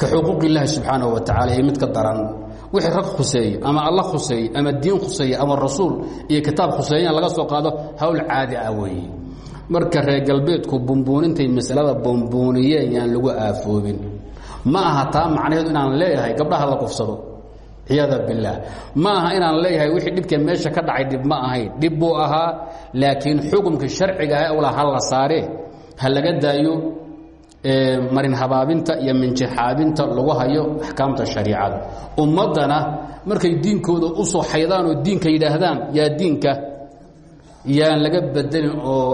ka xuquuq illaahi subxaanahu wa tacala iyo mid ka daran wixii rag khuseeye ama alla khuseeye ama diin khuseeye ama rasuul iyo kitaab khuseeyan laga soo qaado hawl caadi ah weeye. Marka reer galbeedku bumbuunintay masalada bumbuuniyeen yaan lagu aafoobin. Ma aha taa macnaheedu inaan leeyahay gabdhaha la kufsado? Ciyaada billaah ma aha inaan leeyahay wixii dhibka meesha ka dhacay dhib ma ahayn dhib buu ahaa laakiin xukumka sharciga ah ula ha la saaree ha laga daayo marin habaabinta iyo minjixaabinta lagu hayo axkaamta shariicada ummaddana markay diinkooda u soo xaydaan oo diinka yidhaahdaan yaa diinka yaan laga bedelin oo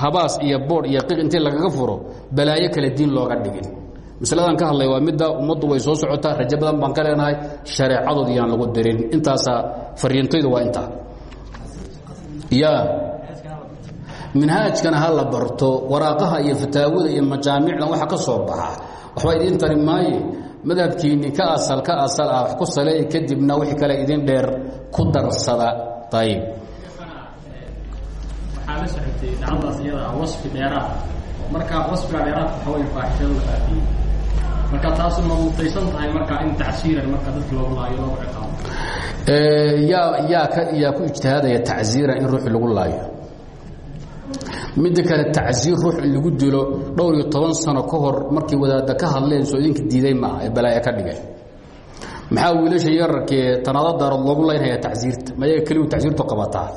habaas iyo boodh iyo qiq intii lagaga furo balaayo kale diin looga dhigin. Masaladan ka hadlay waa midda ummaddu way soo socotaa rajo badan baan ka leenahay shareecadood yaan lagu dirin. Intaasaa fariintaydu waa intaa. Ya minhaajkana ha la barto waraaqaha iyo fataawada iyo majaamicdan waxa ka soo baxa. Waxba idiin tari maaye madhabkiinni ka asal ka asal ah wax ku saleeya kadibna wixii kale idin dheer ku darsada. Ayib
waxaa la socotay dhacdaas iyada wasfi dheeraad. Marka wasfiga dheeraadka waxa wey faaxishada la faafiyey marka taasu ma mutaysan tahay marka in tacsiiran marka dadka loogu laayo loogu ciqaabo.
Yaa yaa ka yaa ku ijtihaadaya tacsiira in ruuxi lagu laayo midda kale tacsiir ruux in lagu dilo dhowr iyo toban sano ka hor markii wadaadda ka hadleen soo idinka diiday maaha ee balaayo ka dhigay. Maxaa wiilasha yararkee tanaado daarood loogu laynhayaa tacsiirta mayaga keligu tacsiirtu qabataa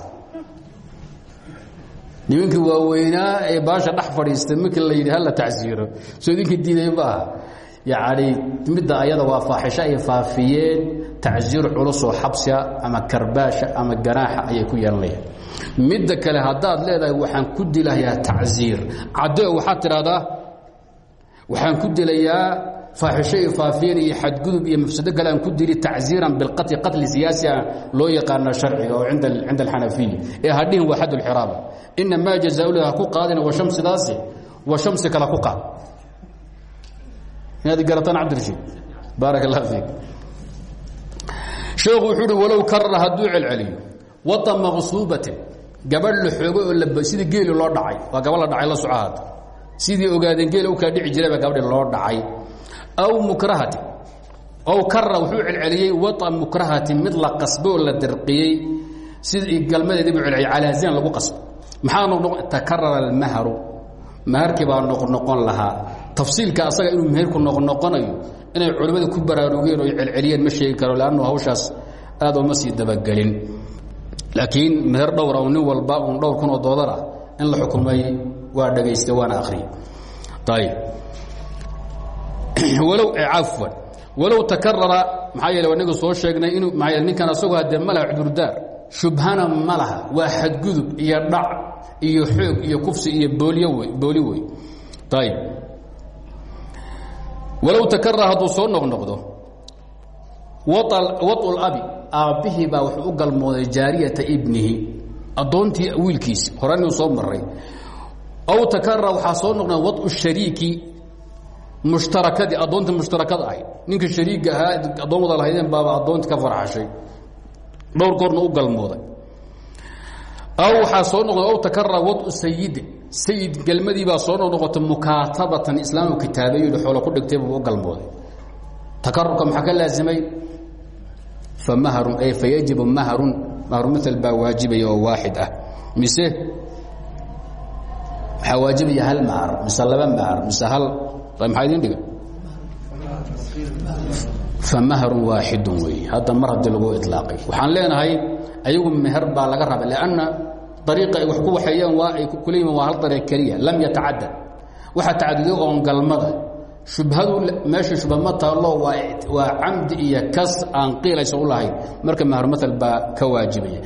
nimankii waaweynaa ee baasha dhex fadhiistay markii la yidhi hala tacsiiro soo idinka diiday maaha. Yacni midda ayada waa faaxisho ay faafiyeen tacsiir culusoo xabsiga ama karbaasha ama ganaaxa ayay ku yeelanayaan midda kale haddaad leedahay waxaan ku dilayaa tacsiir. Caddeo waxaad tidhahdaa waxaan ku dilayaa faaxisho ay faafiyeen iyo iyo mafsado kale aan ku dili tacsiiran bilqatli qatli siyaasi ah loo yaqaana sharciga oo cinda alxanafiya ee hadhihin waa xad ulxiraaba inamaa jazaaullah ha ku qaadina wa shamsidaasi wa shamsi kale ku qaad. Inaad garataan cabdirashiid. Baarak fiik. Sheekhu wuxuu uhi walow karara hadduu celceliyo maqsuubatin gabadh la xoogo oo la sidii geeli loo dhacay. Waa gabadh la dhacay la socaad sidii ogaadeen geela u kaa dhici jirayba gabadhi loo dhacay. Aw mukrahatin aw karara wuxuu celceliyey wata mukrahatin mid la qasbo la dirqiyey. Sidii galmadeedii buu celceliyey calaa lagu qasbo. Maxaa noqnoq takarara almaharu maharkii baa noqnoqon lahaa. Tafsiilka asaga inuu meherku noqnoqonayo inay culimmada ku baraarugeen oo celceliyeen ma sheegi karo lannu hawshaas aad ooma sii dabagelin laakiin meher dhowra nin walba un dhowr kun oo doolar ah in la xukumay waa dhagaystay waana akhriyey ayib walow cafwan walow takarara maxaa yeele aniga soo sheegnay inuu maxaa yeele ninkan asagoo haddee ma laha cudurdaar shubhana ma laha waa xadgudub iyo dhac iyo xoog iyo kufsi iyo boolyo wey booli wey. Ayib walow takarara hadduu soo noqnoqdo waulabi aabbihii baa wuxuu u galmooday jaariyata ibnihi adoontii wiilkiisi horan soo maray aw takara waxaa soo noqda wau shariiki mushtarakadii adoontii mushtarakada ahayd. Ninkii shariiga ahaa adoon wada lahaydeen baaba adoontii ka farxashay dhowr goorna u galmooday. Aw waxaa soo noqda aw takara wau sayidi sayid. Gelmadiibaa soo noqnoqota mukaatabatan islaam kitaabayo xoolo ku dhigtay buu u galmooday. Takarurka maxaa ka laasimay fayajibu mahrun mahrumil baa waajibaya oo waaxid ah. Mise waxaa waajibaya hal mahar mise laba mahar mise hal maxaa idin dhiga? Famahrun waaxidun weeye hadda mar haddii lagu ilaaqay waxaan leenahay ayagu meher baa laga raba lanna ariiqa ay wax ku waxeeyaan waa ay kula yimin waa hal ariiq keliya lam yatacadad. Waxa tacaduday oon galmada shubhadu meesha shubha ma taallo waa camdi iyo kas aan qiilaysa u lahayn. Marka maharmaal baa ka waajibaya.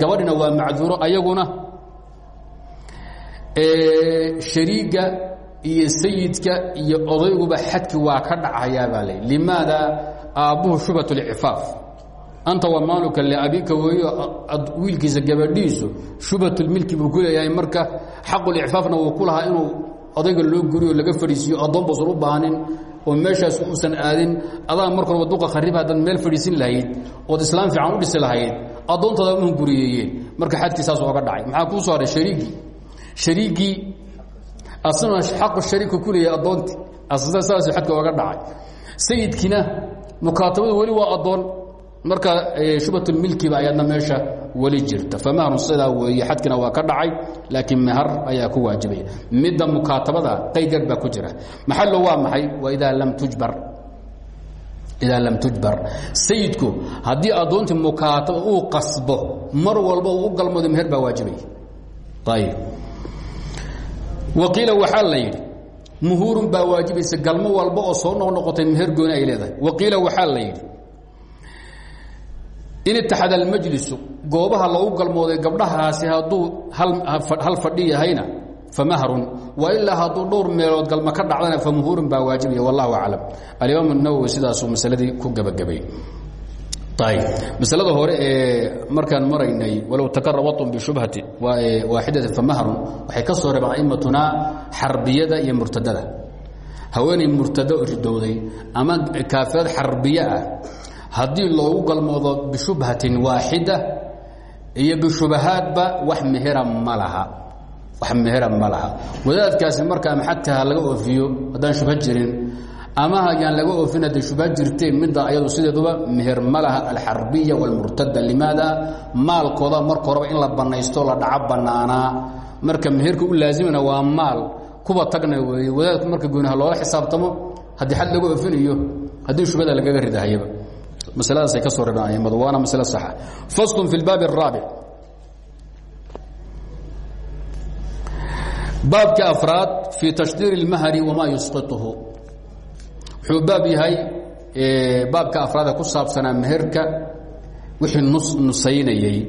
Gabadhina waa macduuro ayaguna shariiga iyo sayidka iyo odayguba xadki waa ka dhacayaa baa le limaada aabbuhu shubat lcifaaf anta wamaanuka liabika weeyo wiilkiisa gabadhiisu shubatulmilki buu ku leeyahay. Marka xaqulicfaafna wuu ku lahaa inuu odayga loo guriyo laga fadhiisiiyo addoon basan u baahanin oo meeshaas uusan aadin adaa marka horba duqa kharib haddaad meel fadhiisin lahayd ood islaam fiican u dhisi lahayd addoontaada un guriyeeyeen marka xadkii saas ooga dhacay. Maxaa kuu soo haray shariigii shariigii asna xaqu shariika ku leeyahay addoontii saasuu xadka ooga dhacay. Sayidkiina mukaatabadu weli waa addoon marka shubatulmilkiba ayaadna meesha weli jirta. Famahrun sidaa weeye xadkina waa ka dhacay laakiin mehar ayaa ku waajibaya midda mukaatabada qayd yar baa ku jira. Maxallo waa maxay? Waa idaa lam tujbar. Idaa lam tujbar. Sayidku haddii addoontii mukaataba uu qasbo mar walba uu u galmoodo meher baa waajibaya ayib waqiila waxaa la yidhi muhuurun baa waajibaysa galmo walba oo soo noqnoqotay meher gooni ay leedahay. Waqiila waxaa la yidhi in itaxada almajlisu goobaha lagu galmooday gabdhahaasi hadduu hal fadhi yahayna famahrun wa ilaa hadduu dhowr meelood galma ka dhacdana famuhuurun baa waajibaya wallahu aclam. Alimaam اnawowi sidaasuu masaladii ku gebagabay. Ayb masalada hore ee markaan maraynay walow takara waطn bishubhati waaxidati famahrun waxay ka soo reebaan aimatunaa xarbiyada iyo murtadada haweenay murtado ridowday ama kaafirad xarbiye ah haddii loogu galmoodo bishubhatin waaxida iyo bishubahaadba wax mehera ma wax mehera ma laha. Marka ama xagtaha laga oofiyo haddaan shubha jirin ama ayaan laga oofin hadday shubha jirteen midda ayadu sideeduba meher ma laha. Alxarbiya wاlmurtada limaada? Maalkooda marka horeba in la banaysto la dhaco banaanaa marka meherka u laazimana waa maal. Kuba tagna wadaadku marka gooniha loola xisaabtamo haddii xad laga oofinayo haddii shubhada lagaga ridahayaba masladaasay ka soo reebeen aimadu waana masle saxa. Faslun fi lbaabi araabic baabka afraad fii tashdiir اlmahri wamaa yusqiطhu wuxuu baab yahay baabka afraada ku saabsanaa meherka wixii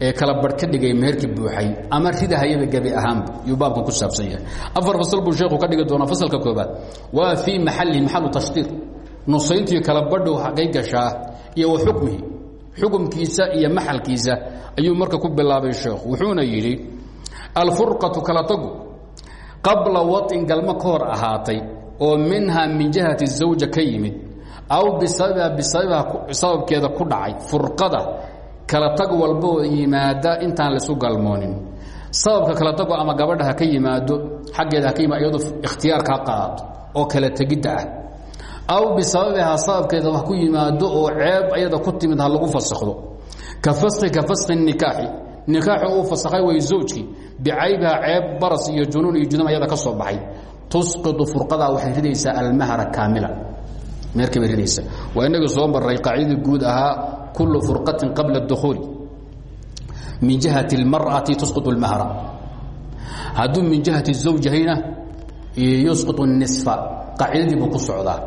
ee kala barh dhigay meherkii buuxay ama ridahayaba gebi ahaanba yuu baabkan ku saabsan yahay. Afar fasl buu sheekhu ka dhigi doonaa faslka koobaad waa fii maxalihi maxalu tashdiir nusayntii kala badhow hagay gashaa iyo wa xukmihi xukumkiisa iyo maxalkiisa ayuu marka ku bilaabay sheekhu. Wuxuuna yidhi alfurqatu kala tagu qabla waطin galmo ka hor ahaatay oo minhaa min jihati zawja ka yimid aw bisababiha bisababiha sababkeeda ku dhacay furqada kala tag walbaoo yimaada intaan laisu galmoonin. Sababka kala tago ama gabadha ha ka yimaado xaggeeda ha ka yimaado iyadu qaadato oo kala tegidda ah aw bisababihaa sababkeeda wax ku yimaado oo ceeb ayada ku timid ha lagu fasakdo ka faski ka faski nikaaxi nikaaxi uu fasakhay way zawjkii bicaybiha ceeb baras iyo junuun iyo judum ayada ka soo baxay tusqidu furqadaa waxay ridaysaa almahra kaamila meherkii bay ridaysaa waa inagii soo maray qaacidadii guud ahaa kullu furqatin qabla اdukhuul min jihati اlmar'ati tusqidu اlmahra hadduu min jihati zawjahayna yusqitu الnisfa qaacidadii buu ku socdaa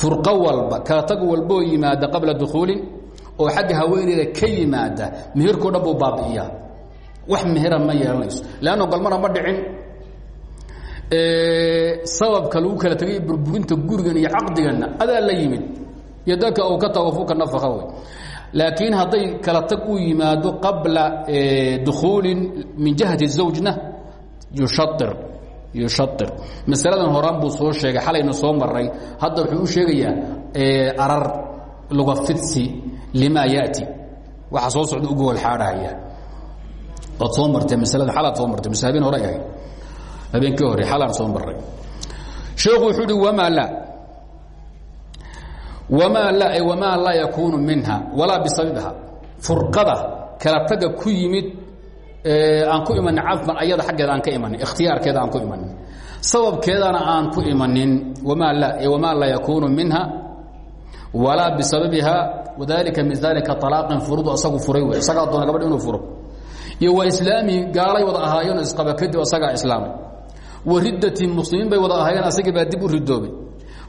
furqo walba kala tag walboo yimaada qabla dukhuulin oo xagga haweeneyda ka yimaada meherkao dhan buu baabi'iyaa. Wax mehera ma yeelanayso. Leanno galmana ma dhicin. Sababka lagu kala tegay burburinta gurigan iyo caqdiganna adaa la yimid. Yadaka ou ka tawafuka nafaka wey laakiin hadday kala tag u yimaado qabla dukhuulin min jihati zawjna yushair yushair masaladan horaan buu soo sheegay xalayna soo maray hadda wuxuu u sheegayaa arar luga fidsi limaa yati waxa soo socda uga walxaadhahaya ood soo martay masalada xalaad soo martay mase habeen hore ahayd. Habeenkii hore xalaan soo maray sheekhu wuxuu uhi wamaa laa wamaa laa ay wamaa laa yakuunu minha walaa bisababiha furqada kala taga ku yimid aan ku imanin cafan ayada xaggeeda aan ka imanin ikhtiyaarkeeda aan ku imanin sababkeedana aan ku imanin wamaa laa yakuunu minha walaa bisababiha wadalika min dalika alaaqin furudu asagu furay wey isagaa doona gabadh inuu furo. Iyo waa islaami gaalay wada ahaayeen isqaba kadib asagaa islaamay. Wa riddati bay wada ahaayeen asagii baa dib u ridoobay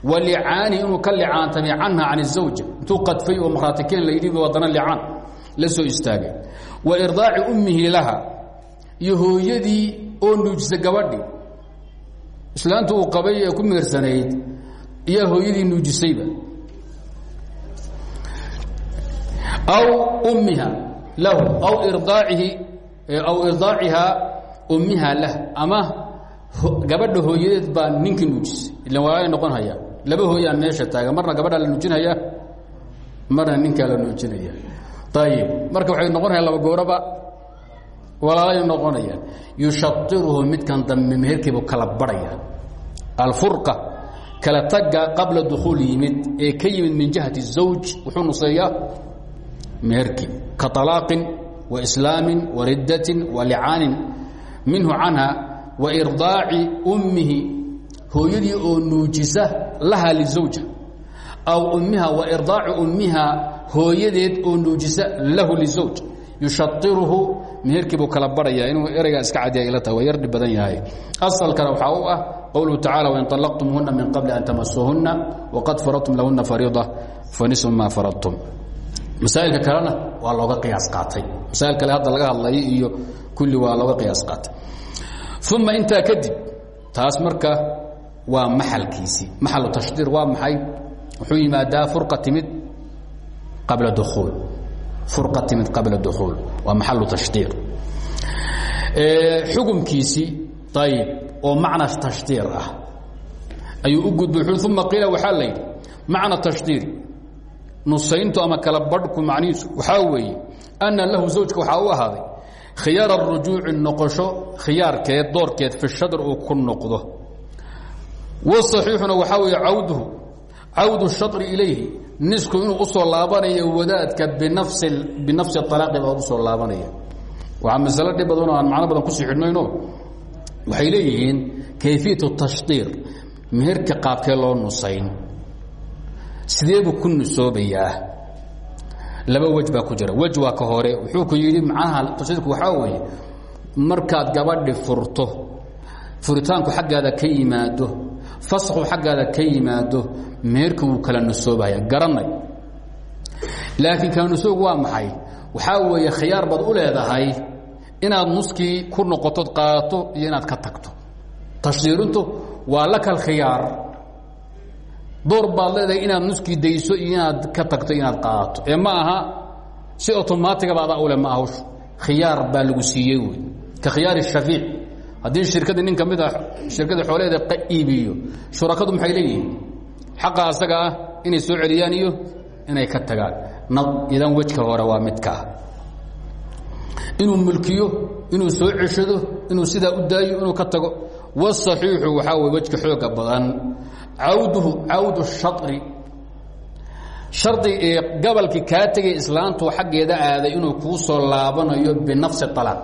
wa licaani inuu ka licaantamay canha can zawja. Intuu qadfay oo maraatikeen la yidhi licaan la soo istaagay wa irdaaci ummihi laha iyo hooyadii oo nuujisa gabadhii islaantu uu qabay ee ku meersanayd iyaa hooyadii nuujisayba. Aw ummiha lahu aw irdaacihi aw irdaacihaa ummiha lah ama gabadha hooyadeed baa ninkii nuujisay. Ilan waa noqon hayaa laba hooyaan meesha taagan marna gabadhaa la nuujinhayaa marna ninkaa la nuujinaya ayib marka waxay noqon hayaan laba gooraba walaalay noqonayaan yushairuhu midkan dambe meherkiibu kala barhaya alfurqa kala tagga qabla dukuul yimid ee ka yimid min jihati الزawj wuxuu nuseeyaa meherkii ka طalaaqin وaislaamin wariddatin walicaanin minhu canha wairdaaci ummihi hooyadii oo nuujisa laha lizawja aw ummiha wairdaaci ummiha hooyadeed oo nuujisa lahu lizawj yushairuhu meherkii buu kala barhaya inuu ereygaa iska cadiya ila tahay waa yar dhib badan yahay. Asalkana waxaa u ah qowluhu tacala wain طalaqtumuhuna min qabli an tamasuuhuna waqad faradtum lahuna fariida fanisfu ma faradtum. Masaa'ilka kalena waa looga qiyaas qaatay. Masaa'il kale hadda laga hadlayay iyo kulli waa looga qiyaas qaatay. Uma intaa kadib taas marka waa maxalkiisii maxalu tashdiir waa maxay? Wuxuu yimaadaa furqa timid qabla dukuul furqa timid qabla dukuul waa maxalu tashdiir xukumkiisii ayib oo macna tashdiir ah ayuu u gudbay uma qiila waxaa la yidhi macna tashdiir nusayntu ama kala badhku macnihiisu waxaa weeye anna lahu zawjka waxaa u ahaaday khiyaar arujuuci noqosho khiyaarkeed doorkeed fi shadr uu ku noqdo wasaxiixuna waxaa weeye cawduhu cawdu shadri ilayhi nisku inuu u soo laabanayo wadaadka binafsi binafsi alaaqi baa u soo laabanaya. Waxaa masalo dhib badanoo aan macno badan ku sii xidhnayno. Waxay leeyihiin kayfiyat tashdiir meherka qaabkee loo nusayn. Sideebuu ku nusoobayaa? Laba wej baa ku jira. Wej waa ka hore. Wuxuu ku yidhi macnaha tashdiirku waxaa weeye markaad gabadhi furto furitaanku xaggaada ka yimaado fasku xaggaada ka yimaado meherka wuu kala nusoobaya garanay. Laakiin kala nusoogu waa maxay? Waxaa weeye khiyaar baad u leedahay inaad nuskii ku noqotod qaadato iyo inaad ka tagto. Tashdiirintu waa lakal khiyaar. Door baad leedahay inaad nuskii dayso iyo inaad ka tagto inaad qaadato. Ee ma aha si otomaatigaba adaa ule ma aha hawshu. Khiyaar baa lagu siiyey wey. Ka khiyaari shafiic. Haddii shirkadii nin ka mid ah shirkada xoolaheeda iibiyo shurakadu maxay leeyihiin xaqa asaga ah inay soo celiyaan iyo inay ka tagaan idan wejka hore waa midkaa inuu mulkiyo inuu soo ceshado inuu sidaa u daayo inuu ka tago wاصaxiixu waxaa way wejka xooga badan cawduhu cawdu shaطri shardi ee gabalkii kaa tegay islaantu xaggeeda aaday inuu kuu soo laabanayo binafsi طalaaq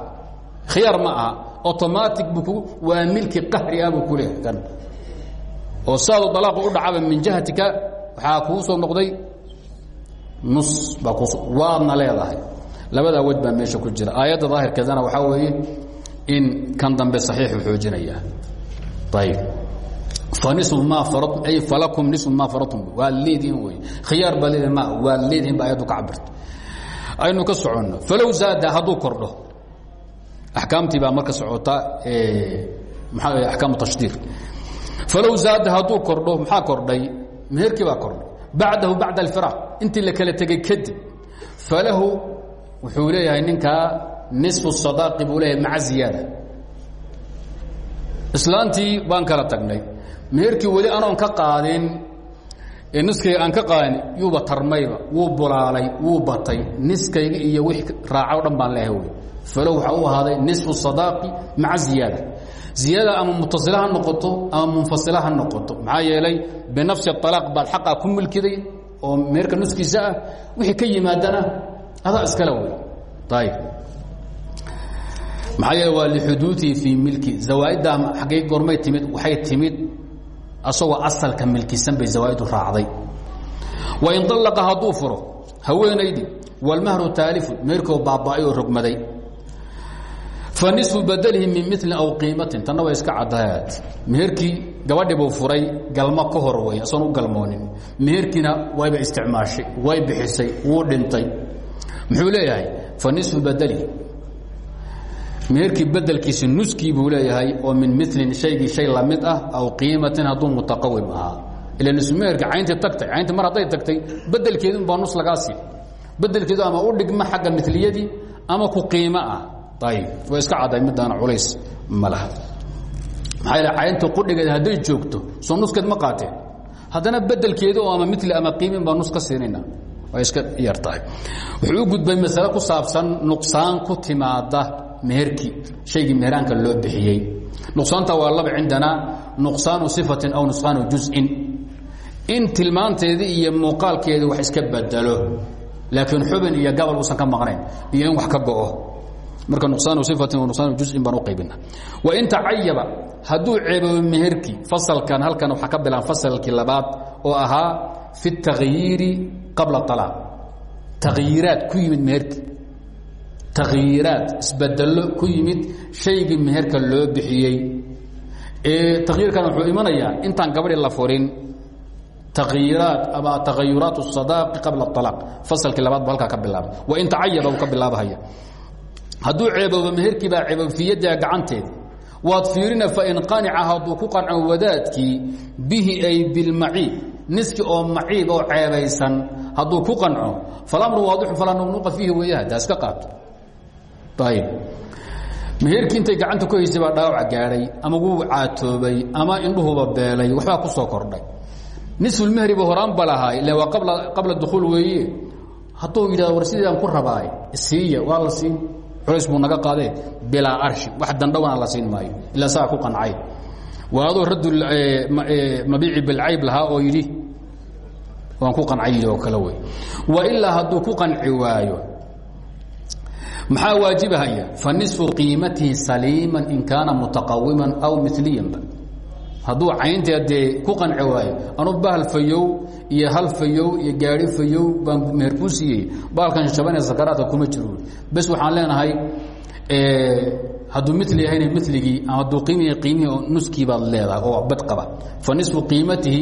khiyaar ma aha automatic bu waa milki qahri ah buu ku leeyahay kan oo saadu dalaaqu u dhacaba min jihatika waxaa kuu soo noqday nus baa kus waadna leedahay. Labadaa wej baa meesha ku jira. Aayadda daahirkeedana waxaa weeye in kan dambe saxiixu xoojinayaa. Ayib fanisfu maa farad ay falakum nisfu maa faradtum waa leedihin wey khiyaar baa leedihin ma waa leedihin ba ayaddu ka cabirta aynu ka soconno falow zaada hadduu kordho. Akaamtii baa marka socota maa akaamu tashdiir falow zaada hadduu kordho maxaa kordhay? Meherkii baa kordhay. Bacdahu bacda alfiraaq. Intii la kala tegey kadib falahu wuxuu leeyahay ninkaa nisfu sadaaqi buu leeyahay maca ziyaada. Islaantii baan kala tagnay. Meherkii weli anoon ka qaadin niskayga aan ka qaadin yuuba tarmayba wuu bulaalay wuu batay. Niskayga iyo wix raaca o dhan baan leehay wy falow waxaa u ahaaday nisfu sadaaqi maca ziyaada ziyaada ama mutasila ha noqoto ama munfasila ha noqoto maxaa yeelay binafsi alaaq baad xaqaa ku milkiday oo meherka nuskiisa ah wixii ka yimaadana adaa iskale wey ayib maxaa yeele waa lixuduudihi fii milki zawaaiddaa xaggay gormay timid waxay timid asagoo asalka milkisan bay zawaaiddu raacday wain dallaqa hadduu furo haweenaydii walmahru taalifun meherkoo baaba'ay oo rogmaday nisfu badalihi min mili aw qiimatin. Tanna way iska caddahaad meherkii gabadhii buu furay galmo ka hor wey asoon u galmoonin. Meherkiina wayba isticmaashay way bixisay wuu dhintay. Muxuu leeyahay fa nisfu badalihi meherkii bedelkiisa nuskii buu leeyahay oo min milin shaygii shay la mid ah aw qiimatin hadduu mutaqawim ahaa. Ila nusmeherka cayntii tagtay cayntii mar hadday tagtay bedelkeedun baa nus lagaa sii bedelkeedu ama u dhigma xagga miliyadii ama ku qiimo ah ayib way iska cadday midaana culays. Ma laha. Maxaa yal caynta qudhigeed hadday joogto soo nuskeed ma qaateen. Haddana bedelkeedu oo ama mili ama qiimin baa nus ka siinayna. Way iska yar tahay. Wuxuu u gudbay masale ku saabsan nuqsaan ku timaada meherkii shaygii meheraanka loo bixiyey. Nuqsaanta waa laba cindanaa nuqsaanu sifatin aw nuqsaanu juz'in. In tilmaanteedii iyo muuqaalkeedi wax iska bedelo laakiin xubin iyo gabal uusan ka maqnayn iyo in wax ka go'o marka nuqsaan sifatin wa nuqsaan juzin baan u qaybina wain tacayaba hadduu ceeboobo meherkii fasalkan halkan waxaa ka bilaan fasalkii labaad oo ahaa fi takyiiri qabla alaaq takyiiraad ku yimid meherkii. Takyiiraad isbedello ku yimid shaygii meherka loo bixiyey. Ee takyiirkan wuxuu imanayaa intaan gabadhi la furin takyiiraad ama takayuraat sadaaqi qabla alaaq fasalkii labaad bu ka bilaaba wain tacayaba uu ka bilaabahaya hadduu ceeboobo meherkii baa ceeboob fiyaddaa gacanteeda waad fiirina fain qanica hadduu ku qanco wadaadkii bihi ay bilmaciib niski oo maciib oo ceebaysan hadduu ku qanco falamru waadixu falaa nuqnuqa fiihi weeyaha daa iska qaato. Ayib meherkii intay gacanta ku haysay baa dhaawac gaadhay ama wuu caatoobay ama indhuhuba beelay waxbaa ku soo kordhay. Nisfulmehri buu horaan ba lahaay ila waa qabla dukhuul weeye. Hadduu yidhahdo war sidaan ku rabaay siiya waa culays buu naga qaadee bilaa arshi. Wax dandhawana la siin maayo. Ilaa saa ku qancay waa adoo raddu mabiici bilcayb lahaa oo yidhi waan ku qancay oo kale wey wa ilaa hadduu ku qanci waayo maxaa waajibahaya fa nisfu qiimatihi saliiman in kaana mutaqawiman aw miliyanba hadduu caynteed dee ku qanci waayo anu bahal fayow iyo hal fayow iyo gaari fayow baan meher kuu siiyey baalkan shabanee sakaraadka kuma jiro bes waxaan leenahay hadduu mil yahayna miligii ama hadduu qiimihi qiimihii oo nuskii baad leedahay oo bad qaba. Fa nisfu qiimatihi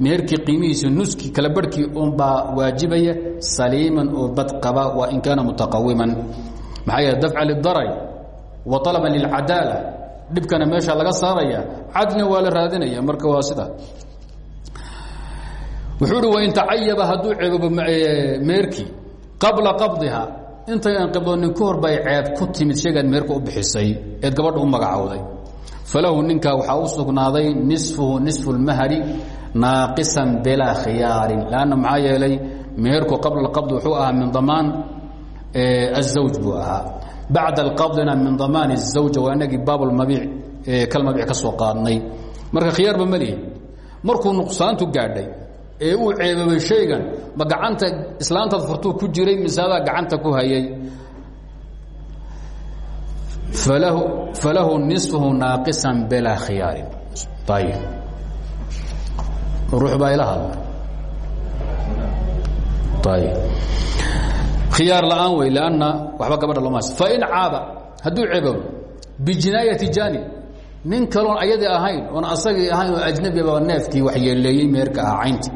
meherkii qiimihiisa nuski kala barhkii unbaa waajibaya saliiman oo bad qaba waa in kaana mutaqawiman. Maxaa yeele dafca lidarar wa alaban lilcadaala dhibkana meesha laga saaraya cadlin waa la raadinaya marka waa sida wuxuu hi wain tacayaba hadduu ceebabo meerkii qabla qabdiha. Intay aan qibdoonin ka bay ceeb ku timid sheegaad meerka u bixisay eed gabadha u magacowday falahu ninkaa waxaa u sugnaaday nisfuhu nisfu lmahari naaqisan bilaa khiyaarin lanna maxaa yeelay qabla qabdi wuxuu ahaa min damaan azawj buu ahaa. Bacda alqabdina min damaan الzawja waa inagii baabulmabiic kalmabiic ka soo qaadnay. Marka khiyaarba melihi markuu nuqsaantu gaadhay ee uu ceebabay shaygan ma gacanta islaantaad furtuu ku jiray misaadaa gacanta ku hayay. Falahu falahu nisfuhu naaqisan bilaa khiyaarin. Ayib ruux baa ila hadla. Ayib khiyaar la'aan wey lanna waxba gabadha lomas fain caaba hadduu ceebabo bijinaayati jani nin kaloon ayadii ahayn oon asagii ahayn oo ajnabiba neefkii waxyeeleeyey meerka ah caynti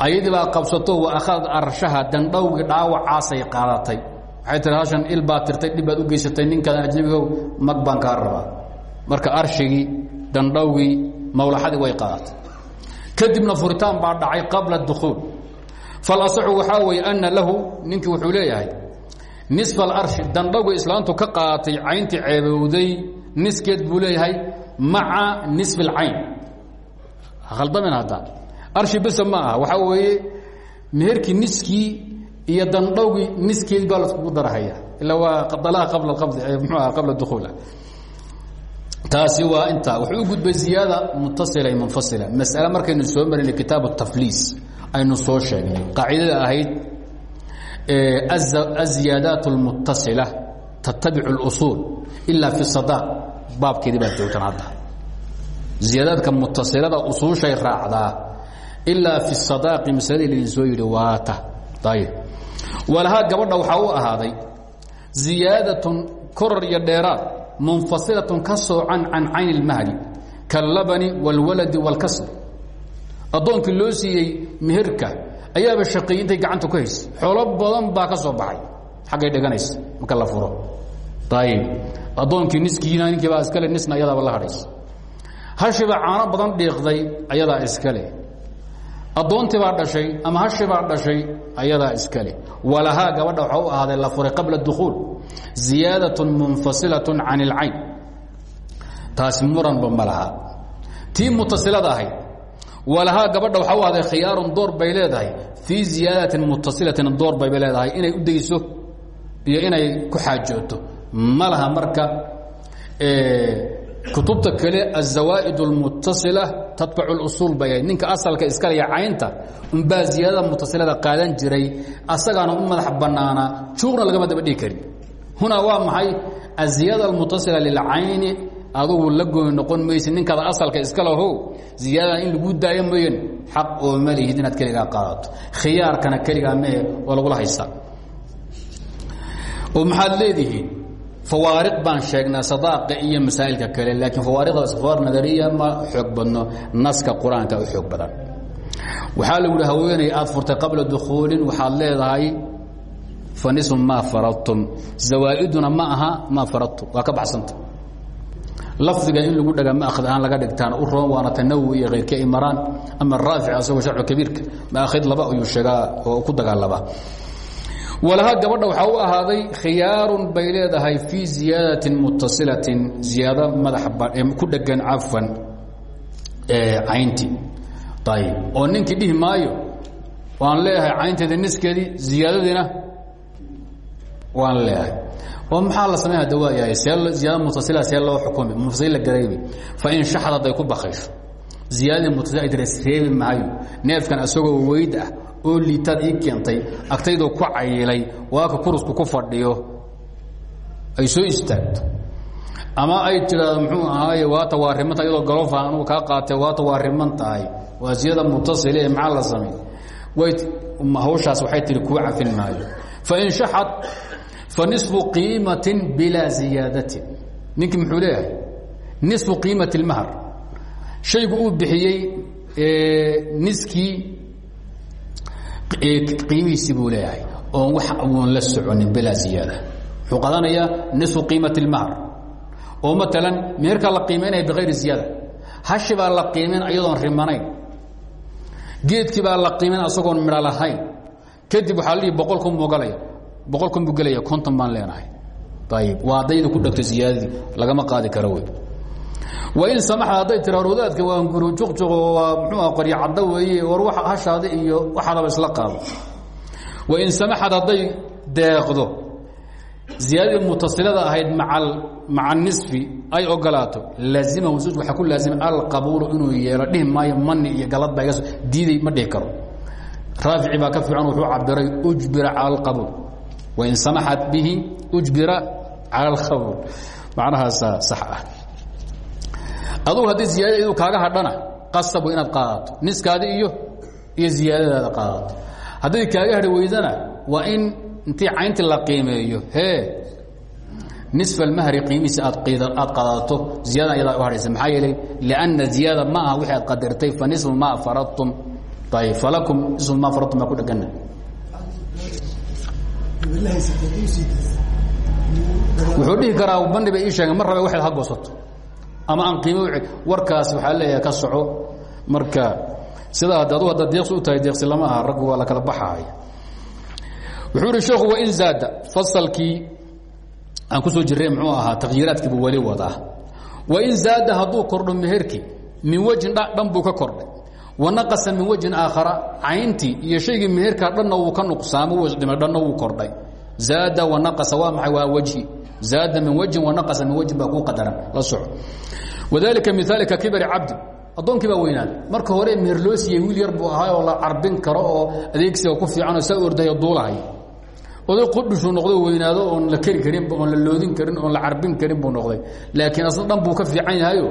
ayadii baa qabsato wa akhadad arshaha dandhowgii dhaawacaasay qaadatay. Waxay tiri hashan il baad tirtay dhib baad u geysatay ninkadan ajnabigo mag baan kaa rabaa. Marka arshigii dandhowgii mawlaxadii way qaadatay. Kadibna furitaan baa dhacay qabla dukhuul falasaxu waxaa weeye ana lahu ninkii wuxuu leeyahay nisfa alarshi dandhowga islaantu ka qaadatay cayntii ceebowday niskeed buu leeyahay maca nisfi alcayn. Khaldamin hadda. Arshi bisa ma weeye meherkii niskii iyo dandhowgii niskeed baa laiskugu darahaya. Ila waa dalaha qabla qabdi mxuu aha qabla taasi waa intaa wuxuu u gudbay ziyaada mutasila munfasila. Mas'ale markaynu soo marinay kitaab tafliis aynu soo sheegnay. Qaacidada ahayd aziyaadaat اlmutasila tattabic اlusuul ila fi sadaq baabkeedii baad joogtaan hadda ziyaadaadka mutasilada usuushay raacdaa ilaa fi sadaaqi masaladii laidin soo yidhi waata ayb walahaa gabadha waxaa u ahaaday ziyaadatun koror iyo dheeraad munfasilatun ka soocan can cayni اlmahdi kاllabani wاlwaladi wاlkasr addoonkii loo siiyey meherka ayaaba shaqeeyey intay gacanta ku haysay xoolo badan baa ka soo baxay xaggay dhiganaysa marka la furo ayib addoonkii niskiina ninkii baa iskale nisna ayadaaba la hadhaysa hashibaa caano badan dhiiqday ayadaa iskale. Addoontii baa dhashay ama hashi baa dhashay ayadaa iskale. Walahaa gabadha waxaa u ahaaday la furay qabla dukhuul ziyaadatun munfasilatun can ilcayn taasi muranba ma laha. Tii mutasilada ahayd walahaa gabadha waxaa u ahday khiyaarun door bay leedahay. Fii ziyaadatin mutasilatin door bayba leedahay. Inay u dayso iyo inay ku xaajooto ma laha marka kutubta kale aلزawaaئid الmutasila tatbac اusuul bay ninka asalka iskalaya caynta unbaa ziyaadada mutasilada qaadan jiray asagaana u madax banaanaa juuqna lagama daba dhigi karin hunaa waa maxay aziyaada اlmutasila lilcayni adugu la gooni noqon maysi ninkaada asalka iskalaho ziyaadada in lagu daayo mooyen xaq oo malihid inaad keligaa qaadato khiyaarkana keligaa mee oo lagula haysaa oo maxaad leedihiin Fawaariq baan sheegnaa sadaaqa iyo masaa'ilka kale laakiin fawaariqdaas fawaariq nadariya ma xoog naska qur'aanka u xoog badan waxaa lagu yihi haweeney aad furtay qabla dukhuulin waxaad leedahay fa nisu maa faradtum zawaa'iduna ma aha maa faradtum waa ka baxsanta lafdiga in lagu dhaga maakhid ahaan laga dhigtaan u roon waana tanawi iyo khayrka ay maraan ama raafic asagoo sharcu kabiirka maakhid laba ayuu sheegaa oo ku dagaalabaa walaha gabadha waxaa u ahaaday khiyaarun bay leedahay fii ziyaadatin mutasilatin ziyaado madax ku dhegan cafan caynti. Ayib oo ninkii dhihi maayo waan leeyahay caynteeda niskeedii ziyaadadiina waan leeyahay. Oo maxaa la samey hada waa yahay? See ziyaada mutasila see loo xukumi mufasil la garaybi fain shaxad hadday ku bakayso ziyaadadii mutasila idres reebi maayo. Neefkan isagoo weyd ah oo liitaad ii keentay agtaydoo ku cayilay waaka kurusku ku fadhiyo. Ay soo istaagto. Ama ay tidhaahdo muxuu ahaaye waata waa rimanta iyadoo galofa anugu kaa qaatay waata waa riman tahay. Waa ziyada mutasile maxaa la samey? Way hawshaas waxay tihi kuu cafin maayo. Fain shaxad fa nisfu qiimatin bilaa ziyaadatin. Ninkii muxuu leeyahay? Nisfu qiimati اlmahar shaygu uu bixiyey niskii qiimihiisii buu leeyahay oon wax uun la soconin bilaa ziyaada wuxuu qadanayaa nisfu qiimati اlmahr oo maalan meherkaa la qiimaynaya bikayri ziyaada hashi baa la qiimayn iyadoon rimanayn. Geedkii baa la qiimayn asagoon midho lahayn. Kadib waxaa la dhihi boqol kun buu galaya kun buu gelaya konton baan leenahay. Ayib waa dayda ku dhegto ziyaadadii lagama qaadi karo wey wain samaxda hadday tira wadaadka waa nguru juqjuq waa mxuu ah qoryo caddo weeye war wa hashaada iyo waxaadaba isla qaado. Wain samaxad hadday deeqdo ziyaadadii mutasilada ahayd maca nisfi ay ogolaato laazimahu suj waxaa ku laazima alqabuulu inuu yeelo dhihi maayo mani iyo galad baa diiday ma dhihi karo. Raafici baa ka fiican wuxuu cabiray ujbira cala alqabuul wain samaxat bihi ujbira cala alqabuul macnahaasaa sax ah adugu haddii ziyaadadu kaaga hadhana qasab inaad qaadato. Niskaadi iyo iyo ziyaadadaada qaadato. Hadday kaaga hadhi weydana waa in intii cayntii la qiimeeyo. Hee nisfa almahri qiimihiisa aad aad qaadato. Ziyadana ayadaa u hadhaysa. Maxaa yeelay lianna ziyaada ma aha wixii aad qadartay fa nisfu maa faradtum. Ayb falakum nisfu maa faradtum baa ku dhegana wuxuu dhihi karaa bani bay ii sheegeen mar rabe waxaad ha goosato ama aan qiimo warkaas waxaa leeyahay ka soco. Marka sidaa adu hadda deeqsi u tahay deeqsi lama aha raggu waa la kala baxaay wuxuu ihi sheekhu wain zaada. Fasalkii aan ku soo jirray muxuu ahaa takyiiraadkiibu weli wadaa. Wain zaada hadduu kordho meherkii min wejin dhan buu ka kordhay. Wanaqasa min wejin aakhara cayntii iyo shaygii meherkaa dhanna wuu ka nuqsaamo wuu isdhimay dhanna wuu kordhay. Zaada wanaqasa waa maxay? Waa wejhi zaada min wejin wanaqasa min wejin baa kuu qadaran la soco wadalika miaalka kibari cabdi addoonkii baa weynaaday marka hore meher loo siiyey wiil yar buu ahaa oo la carbin karo oo adeegsiga ku fiicanoo saa ordayo duulahay oday qudhushuu noqdo weynaado oon la keri karinba oon la loodin karin oon la carbin karin buu noqday laakiin asna dhan buu ka fiican yahayo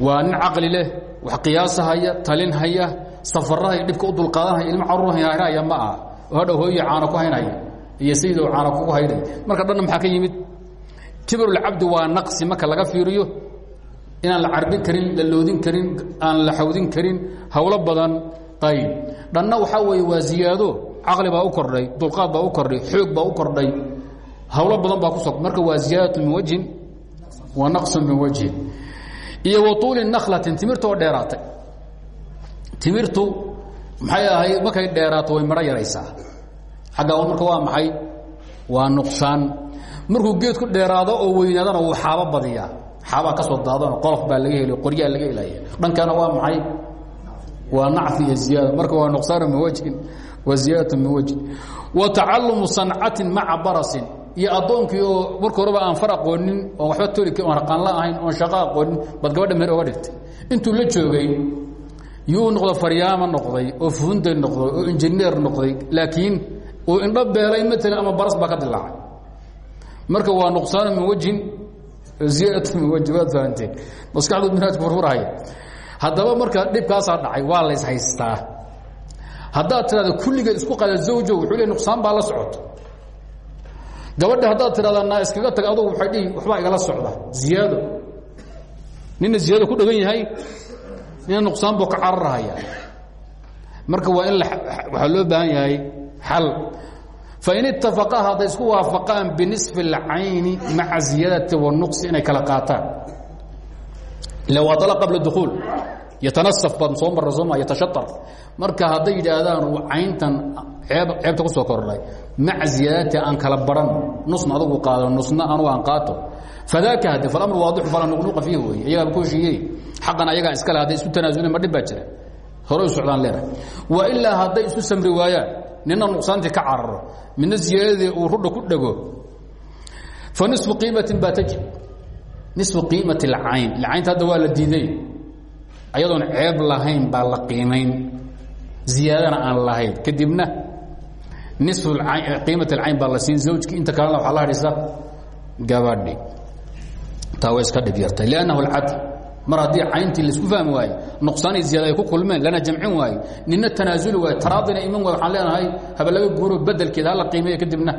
waa nin caqli leh wax qiyaasahaya talin haya safarahay dhibka u dulqaadanhaya ilmo carruur haya ma aha oo hadha hooye caano ku haynhaya iyo sayidoo caano kugu haynaya marka dhanna maxaa ka yimid? Kibrulcabdi waa naqsi marka laga fiiriyo inaan la carbin karin la loodin karin aan la xawdin karin hawlo badan. Ayb dhanna waxaa weeye waa ziyaado. Caqli baa u kordhay dulqaad baa u kordhay xoog baa u kordhay. Hawlo badan baa kuso marka waa ziyaadatu min wajhin wa naqsun min wajhin. Iyo wa tuuli naklatin timirta oo dheeraatay. Timirtu maxay ahayd markay dheeraato way midho yaraysaa xagga marka waa maxay? Waa nuqsaan. Markuu geed ku dheeraado oo weynaadana wuu xaabo badiyaa. Xaabaa ka soo daadano qolof baa laga heli qoryaa laga helaya dhankana waa maxay? Waa nacfi iyo ziyaada. Marka waa nuqsaanu min wajhin wa ziyaadatu min wajhin wa tacalumu sancatin maca barasin. Iyo addoonkii oo marka horeba aan far aqoonin oon waxba toli oon raqaanla ahayn oon shaqo aqoonin baad gabadha meer oga dhigtay. Intuu la joogay yuu noqdo faryaamo noqday oo fuhunday noqday oo injineer noqday laakiin uu indho beelay maalan ama baras baa ka dilaacay. Marka waa nuqsaanu min wajhin ziyaadatu min wajhin waad fahanteen. Maskaxdu minhaajku furfurhaya haddaba marka dhibkaasaa dhacay waa lays haystaa. Haddaad tidhahda kulligeed isku qada zawjo wuxuu le nuqsaan baa la socoto gabadha haddaad tidhahda naa iskaga tag adugu waxay dhihi waxbaa igala socda ziyaado. Nina ziyaado ku dhegan yahay nina nuqsaan buu ka cararhaya marka waa in waxaa loo baahan yahay xal fain itafaqaa hadday isku waafaqaan binisfi اlcayni maca ziyaadati wanuqsi inay kala qaataan. Ila waa dala qabla dukuul yatanasaf baan soo marra sooma yatashaar marka hadday yidhaahdaan cayntan eeb ceebta ku soo kordhay maca ziyaadati aan kala baran nusna adugu qaado nusna anugu aan qaato. Fadaaka hade falamru waadixu falaa nuqnuqa fiih wey iyagaa ku heshiiyey? Xaqan ayagaa iskale hadday isu tanaasulin ma dhib baa jira. Hore u socdaan leedahay. Wa ilaa hadday isu samri waayaan nina nuqsaantii ka cararo midna ziyaadadii uu rudha ku dhego fa nisfu qiimatin baa tajib nisfu qiimati اlcayn caynta hadda waa la diiday ayadoon ceeb lahayn baa la qiimayn ziyaadana aan lahayn kadibna nisfu qiimat اlcayn baa la siin zawjkii inta kalena waxaa la hadhaysa gabadhi taa way iska dhib yartay lannahu اlcadl mar haddii cayntii la isku fahmi waaye nuqsaanay ziyada ay ku kulmeen lana jamcin waaye nina tanaasuli waaye taraadina iman waay waxaan leenahay haba laga guuro bedelkeeda hala qiimeeya kadibna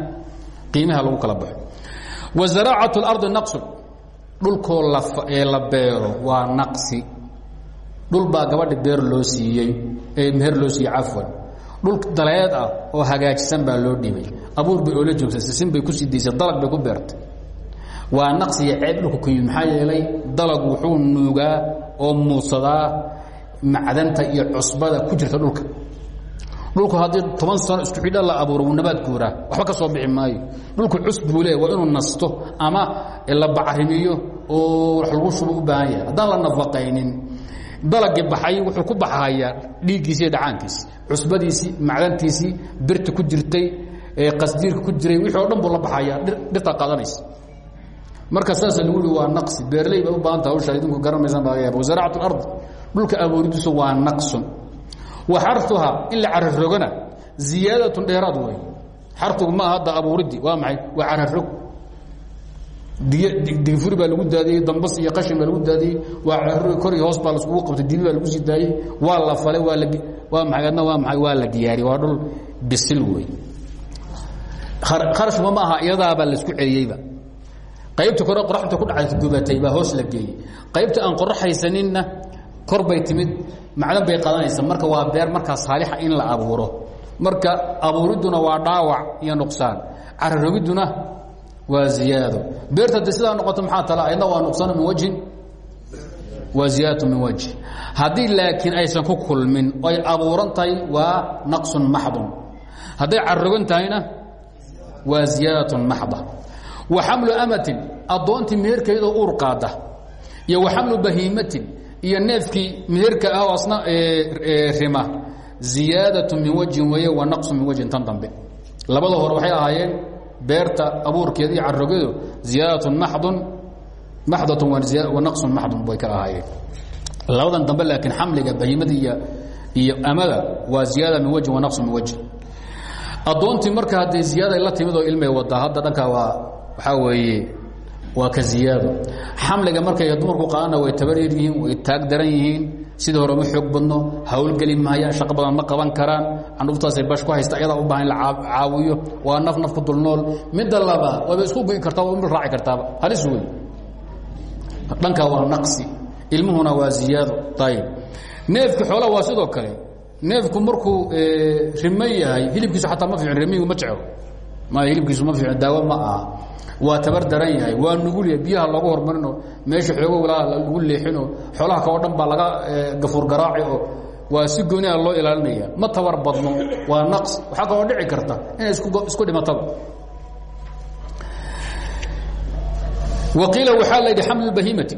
qiimaha lagu kala baxo. Wa zaraacaة اlardi naqsun dhulkoo ee la beero waa naqsi. Dhul baa gabadha beer loo siiyey ee meher loo siiyey cafwan. Dhul daleed ah oo hagaajisan baa loo dhibay abuur bay oola joogtay sisin bay ku sii daysay dalag bay ku beertay waa naqsiya ceeb dhulka ku yimid. Yeelay dalag wuxuu nuugaa oo muudsadaa macdanta iyo cusbada ku jirta dhulka. Dhulku haddii toban sano isku xidha la abuuro wuu nabaad guuraa. Waxba ka soo bixi maayo. Dhulku cus buu le waa inuu nasto ama la bacrimiyo oo wax lagu shubo u baahan yahay. Haddaan la nafaqaynin dalagii baxay wuxuu ku baxayaa dhiiggiisi iyo dhacaankiisi cusbadiisii birta ku jirtay qasdiirka ku jiray wixii dhan buu la baxayaa. Dhirtaa qaadanaysa marka saasa lagu hi waa naqsi. Beerley bay u baahan taha hawshaa idinku garanaysaan baa laga yaaba wasaraacat alard. Dhulka abuuridiisu waa naqsun. Wa xartuha in la cararogana ziyaadatun dheeraad wey xartugu ma aha hadda abuuridii waa maxay? Waa cararog. Digfuri baa lagu daadiyey dambas iyo qashin baa lagu daadiyey waa cararog kor iyo hoos baa laskugu qabtay dibi baa lagu sii daayey waa la falay waa la waa maay adna waa maay waa la diyaariyey waa dhul bisil wey kharashba ma aha iyadaabaa la isku celiyeyba qaybta kore qoraxda ku dhacay gubatay baa hoos la geeyey. Qaybta aan qoraxaysaninna kor bay timid macdan bay qadanaysa. Marka waa beer markaa saalixa in la abuuro. Marka abuuridduna waa dhaawac iyo nuqsaan. Cararogiduna waa ziyaado. Beerta de sidaa noqoto maxaa tala? Ayadna waa nuqsaanu min wajhin. Waa ziyaadatu min wajhi. Haddii laakiin aysan ku kulmin oy abuuran tahay waa naqsun maxdun. Hadday carrogan tahayna waa ziyaadatun maxda wa xamlu amatin addoontii meherkeedoo uur qaada. Iyo wa xamlu bahiimatin iyo neefkii meherka ah oo asna rima. Ziyaadatu min wajhin weeye wa naqsu min wajhin tan dambe. Labada hore waxay ahaayeen beerta abuurkeeda iyo carrogeedu ziyaadatun maxdun maxdatun wa naqsun maxdun bay ka ahaayeen. Labadan dambe laakiin xamliga bahiimada iyo iyo amada waa ziyaada min wajhin wa naqsu min wajhin. Addoontii marka hadday ziyaada la timid oo ilmay wadaa hadda dhankaa waa waxaa weeye waa ka ziyaado xamliga markay dumarku qaadana way tabaryar yihiin way taag daran yihiin. Sidii hore ma xoog badno hawlgeli maayaan shaqo badan ma qaban karaan. Candhuuftaasay bash ku haysta ayadaa u baahan in la caawiyo. Waa naf naf ku dul nool. Midda labaad wayba isku go'i kartaa waa umil raaci kartaaba. Halis wey dhankaa waa naqsi. Ilmuhuna waa ziyaado ayib neefki xoolaha waa sidoo kale. Neefku markuu rima yahay hilibkiisu ataa ma fiicin rimigu ma jeclo ma hilibkiisu ma fiicno daawo ma aha waa tabar daran yahay. Waa nugulya biyaha loogu hormarino. Meesha xoogo lagu leexino. Xoolaha kao dhan baa laga gafuur garaaci oo waa si gooniha loo ilaalinaya. Ma tabar badno. Waa naqs. Waxaa kaloo dhici karta inay isku dhimataba. Waqiila waxaa la yidhi xamlu bahimati.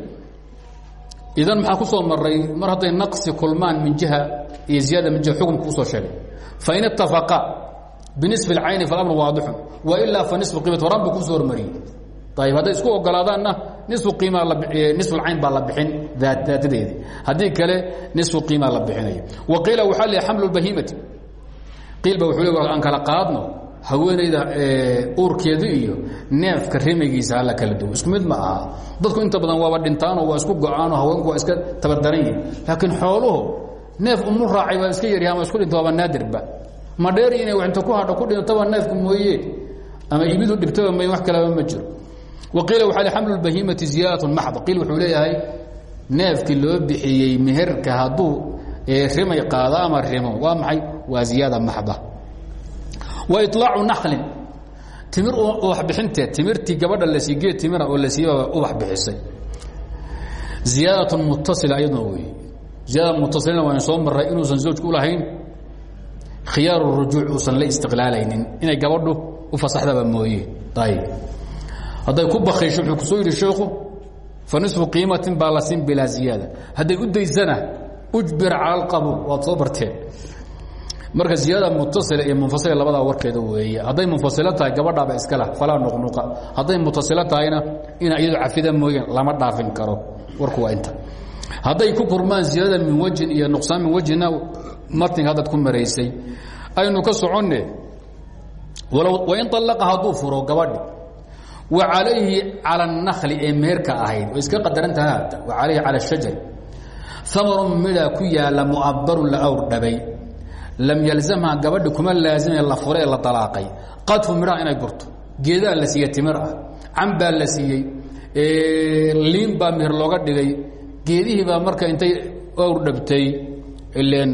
Idan maxaa ku soo maray mar hadday naqsi kulmaan min jiha iyo ziyaada min jiha xukumka u soo sheegay. Fain ittafaqa binisbi اlcayni falamru waadixun wailaa fa nisfu qiimat horan buu ku soo hormariyey ayib hadday isku ogolaadaanna nisfu qiima nisfu lcayn baa la bixin daatadeedi haddii kale nisfu qiimaa la bixinaya wa qiila waxaa la xamlu bahimati qiilba wuxuu le aan kala qaadno haweenayda uurkeedu iyo neefka rimigiisa hala kala duwo isku mid ma aha dadku inta badan waaba dhintaanoo waa isku go'aanoo haweenku waa iska tabardaran yihiin laakiin xooluhu neef umu raacay waa iska yaryaha ama isku dhinta waaba naadirba ma dheer inay inta ku hadho ku dhintaba neefku mooye ama ibidu dhibtaba may wax kalaba ma jiro. Wa qiila waxaa li xamlu bahimati ziyaadat maxda qiil wuxuu leeyahay neefkii loo bixiyey meherka hadduu rimay qaado ama rimo waa maxay? Waa ziyaada maxda. Wa ilaacu naklin timir ubax bixinteed timirtii gabadha la sii geed timira oo la siiyaba ubax bixisay. Ziyaadatun mutasila ayaduna wey. Ziyaada mutasilina waan soo maray inuusan zawjku ulahayn khiyaar rujuuc uusan la istiqlaalaynin. Inay gabadhu u fasaxdaba mooye. Hadday ku bakaysho wuxuu ku soo yidhi sheekhu fa nisfu qiimatin baa la siin bilaa ziyaada. Hadday u daysana ujbir cala alqabuul waad soo barteen. Marka ziyaada mutasila iyo munfasila labadaa warkeeda weeye. Hadday munfasilo tahay gabadhaaba iska lah falaa nuqnuqa. Hadday mutasilo tahayna ina iyadu cafida mooyeen lama dhaafin karo. Warku waa inta. Hadday ku kurmaan ziyaadada min wejin iyo nuqsaan min wejina martinka haddaad ku maraysay aynu ka soconne wain alaqa hadduu furo gabadhi wa calayhi cala anakli ee meerka ahayd way iska qadarantaha hadda wa calayhi cala ashajari amarun midha ku yaalla mu'abbarun la awr dhabay lam yalzamha gabadhi kuma laazimaya la fure ee la alaaqay qadfu midhaha inay gurto geedaa la siiyey timir ah can la siiyey liin baa meher looga dhigay geedihii baa marka intay awr dhabtay ilen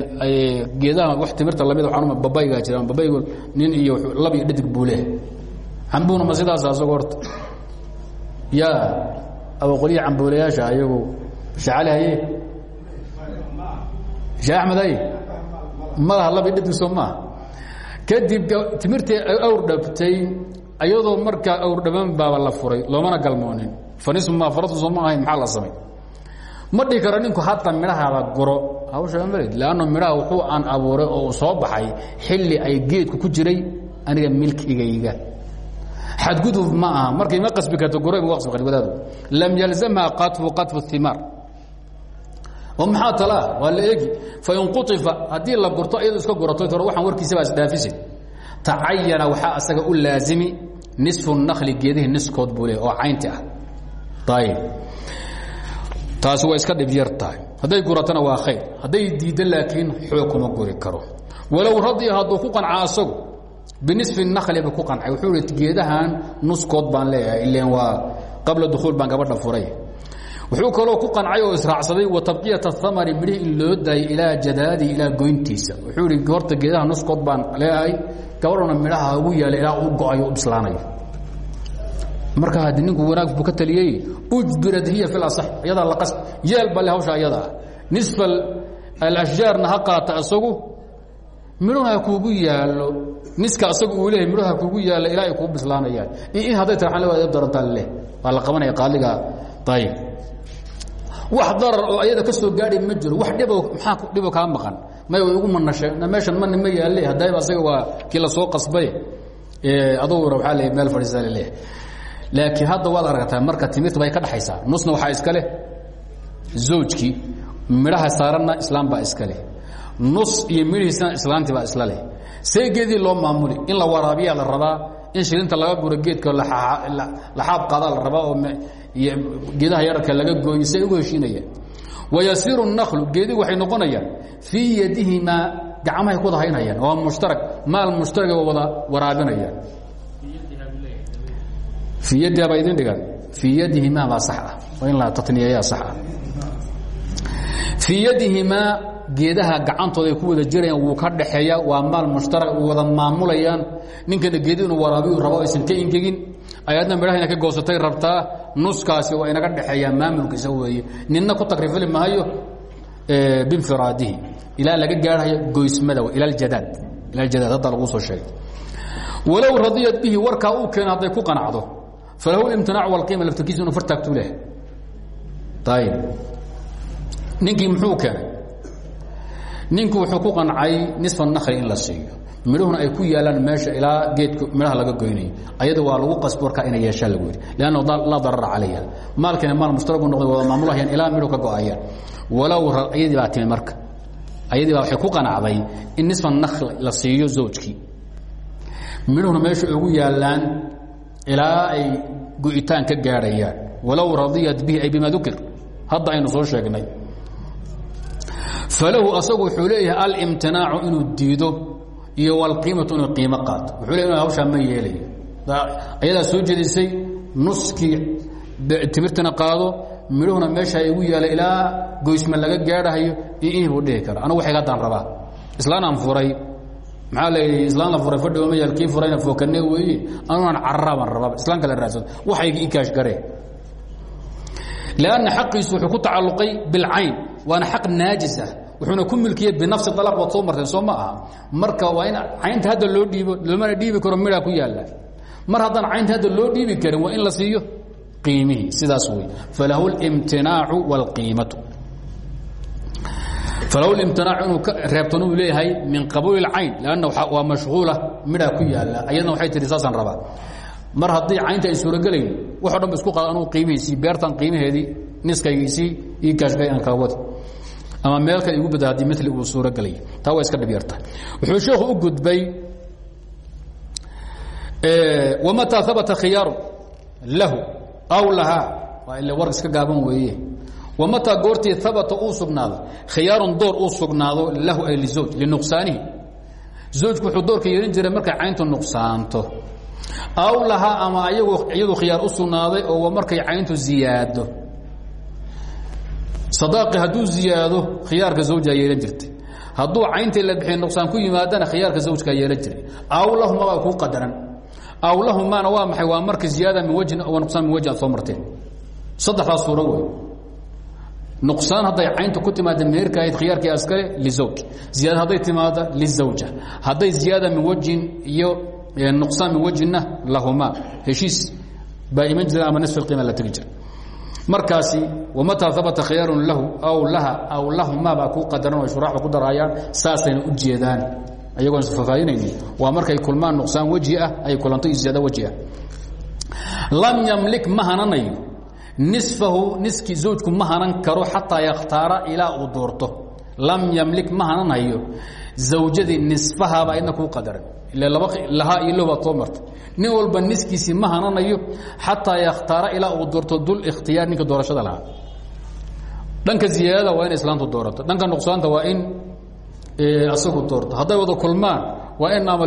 geedaha wax timirta la mid waanuma babaygaa jiraan. Babaygu nin iyo lab iyo dhadig buu leh cambuuna ma sidaas asago horta ya abaqolya cambuulayaasha ayagu shacali haye shee axmed haye malaha lab iyo dhadig soo maaha kadib timirtii awr dhabtay ayadoo markaa awr dhaban baaba la furay loomana galmoonin. Fanismu ma faratu soo ma ahayn maxaa la samay? Ma dhihi karo ninku hadda midhahaada guro hawshaamled lanno midhaha wuxuu aan abuuray oo soo baxay xilli ay geedku ku jiray aniga milkigayga xadgudub ma aha. Markay ma qasbi karto gurayb wadaadu lam yalzamha qafu qafu imaar oo maxaa talaa waa la eegi fain quifa haddii la gurto iyadu iska guratoy hore waxaan warkiisabaa isdhaafise tacayana waxaa asaga u laazimi nisfu nakli geedihii niskood buu le oo caynti ah. Ayb taasi waa iska dhib yar tahay. Hadday guratana waa khayr. Hadday diiddo laakiin xoog kuma guri karo. Walow radiya hadduu ku qancaa asagu binisfi nakliba ku qancay. Wuxuu i geedahan nuskood baan leeyahay ilen waa qabla dukhuul baan gabadha furay. Wuxuu kaloo ku qancay oo israacsaday wa tabqiyat ahamari midhihi in loo daayay ilaa jadaadihi ilaa goyntiisa. Wuxuu ihi horta geedaha nuskood baan leeyahay gabadhuna midhaha ugu marka haddii ninku wanaag buu ka taliyey ujbirad hiya fi asax iyadaa la qas yeel bale hawsha ayada ah nisfa alashjaarna ha qaata isagu midhuha kuugu yaallo niska asagu uu leeyahy midhuha kuugu yaalla ilaa ay kuu bislaanayaan in hadday tarxan la waad darantaa leh waa la qabanaya qaaliga. Ayib wax darar oo ayada ka soo gaadhi ma jiro. Wax dhibo maxaa dhibo kaa maqan? May way ugu manashe meeshan mani ma yaalle haddayba asaga waa kii la soo qasbay. Aduguna waxaa leeyahy meel fadhiisaa la leeyahay laakiin hadda waad aragtaa marka timirta bay ka dhaxaysaa. Nusna waxaa iska leh. Zawjkii midhaha saaranna islaam baa iska leh. Nus iyo midhiisna islaantii baa isla leh. See loo maamuli in la waraabiyaa la rabaa in shilinta laga guro geedka laxaab qaadaa la rabaa oo geedaha yararka laga gooyo ugu heshiinayaan wayasiiru الnaklu geedii waxay noqonayaan fii yadihimaa gacmahay ku wada haynayaan waa mushtarak maal mushtarag wada waraabinayaan fii yadiha baa idin dhigan fii yadihimaa baa sax ah waa in la tatniyeeyaa sax ah fii yadihimaa geedaha gacantooda ay ku wada jirayaan wuu ka dhaxeeya waa maal mushtarak wada maamulayaan. Ninkana geedi inuu waraabiyu rabo aysan ka ingegin ayadna midhaha ina ka goosatay rabtaa nuskaasi waa inaga dhexeeyaa maamulkiisa weeye. Ninna ku takrifili maayo binfiraadihi ilaa laga gaarhayo goysmada ila jadaad. Ila jadaad hadda lagu soo sheegay. Walow radiyat bihi warkaa uu keeno hadday ku qanacdo falahu imtinaac wاlqiima laftirkiisa inuu fartaagtuu leh ayib ninkii muxuu keenay ninku wuxuu ku qancay nisfa nakli in la siiyo midhuhuna ay ku yaalaan meesha ilaa geedka midhaha laga goynayo ayada waa lagu qasbi warkaa inay yeeshaan lagu yidhi lannahu laa darara calayha maalkina maal mushtaragu noqday wada maamulahayaan ilaa midhu ka go'ayaan walow ayadii baa timi marka ayadii baa waxay ku qanacday in nisfa nakl la siiyo zawjkii midhuhuna meesha ugu yaalaan ilaa ay go-itaan ka gaadhayaan walow radiyat bihi ay bima dukir. Hadda aynu soo sheegnay. Falahu asagu wuxuu leeyahay alimtinaacu inuu diido iyo wlqiimatu inuu qiimo qaato. Wuxuu leeyahy hawshaa ma yeelayo ayadaa soo jedisay nuskii timirtana qaado midhuhuna meesha igu yaalla ilaa goysma laga gaadhahayo iyo in buu dhihi kara anugu waxay haddaan rabaa islaanaan furay maxaa la yidhi islaan la furay fadhigo yaal kii furayna fookane weeye anuunaan cararabaan rabaa islaan kale raadsado waxayga ii kaashgaree lanna xaqiisu wuxuu ku tacalluqay bilcayn. Waana xaq naajis ah. Wuxuuna ku milkiyey binafsi dalaq waad soo marteen. Soo ma aha. Marka waa in caynta hadda loo dhiibo loomana dhiibi karo midhaa ku yaalla. Mar haddaan caynta hadda loo dhiibi karin waa in la siiyo qiimihii sidaas wey falahu اlimtinaacu wاlqiimatu falahu imtinaac inuu reebtan uu leeyahay min qabuuli اcayn lanna waa mashhuula midhaa ku yaalla ayadna waxay tihi saasaan rabaa mar haddii caynta ay suurogelayn waxo dhan ba isku qaada anuu qiimihiisii beertan qiimaheedii niskaygiisii ii kaashgay aan kala wadi ama meel kale igu bada haddii mili uu suurogelay taa waa iska dhib yarta wuxuu sheekhu u gudbay wamataa habata khiyaaru lahu aw lahaa waa ila war iska gaaban weeye wamataa goortii habata uu sugnaado khiyaarun door uu sugnaado lahu ay lizowj linuqsaanihi zawjku wuxuu doorka yeelin jiray markay cayntu nuqsaanto. Aw lahaa ama ayagu iyadu khiyaar u oo markay cayntu ziyaado. Sadaaqi hadduu ziyaado khiyaarka zawjaa yeelan jirtay. Hadduu cayntii la bixiy nuqsaan ku yimaadana khiyaarka zawjkaa yeelan jiray. Aw lahumabaa kuu qadaran. Aw lahumaana waa maxay? Waa marka min wajhin wa nuqsaan min wajhi aad soo marteen nuqsaan hadday caynta ku timaada meherka ahayd khiyaarkii askare lizawj. Ziyaada hadday timaada lizawja hadday ziyaada min wajhin iyo nuqsaan min wajhina lahumaa. Heshiis baa iman jira ama nisf qiima la tegi jira. Markaasi wamataa habata khiyaarun lahu aw laha aw lahumaa baa kuu qadaran o shuraaxda ku daraayaan saasayna u jeedaan. Ayagoon fafaadinayni waa markay kulmaan nuqsaan weji ah ay kulanto iyo ziyaado weji ah. Lam yamlik ma hananayo nisfahu niskii zawjku ma hanan karo xataa yakhtaara ilaa uu lam yamlik ma hananayo zawjadii nisfahaabaa idna kuu qadaran ila laba lahaa iyo low baad soo martay nin walba ma hananayo xataa yakhtaara ilaa uu dul ikhtiyaar ninka doorashada lahaa. Dhanka ziyaadada waa in islaantu doorato. Dhanka nuqsaanta waa in asagu doorto. Hadday wada kulmaan waa in ama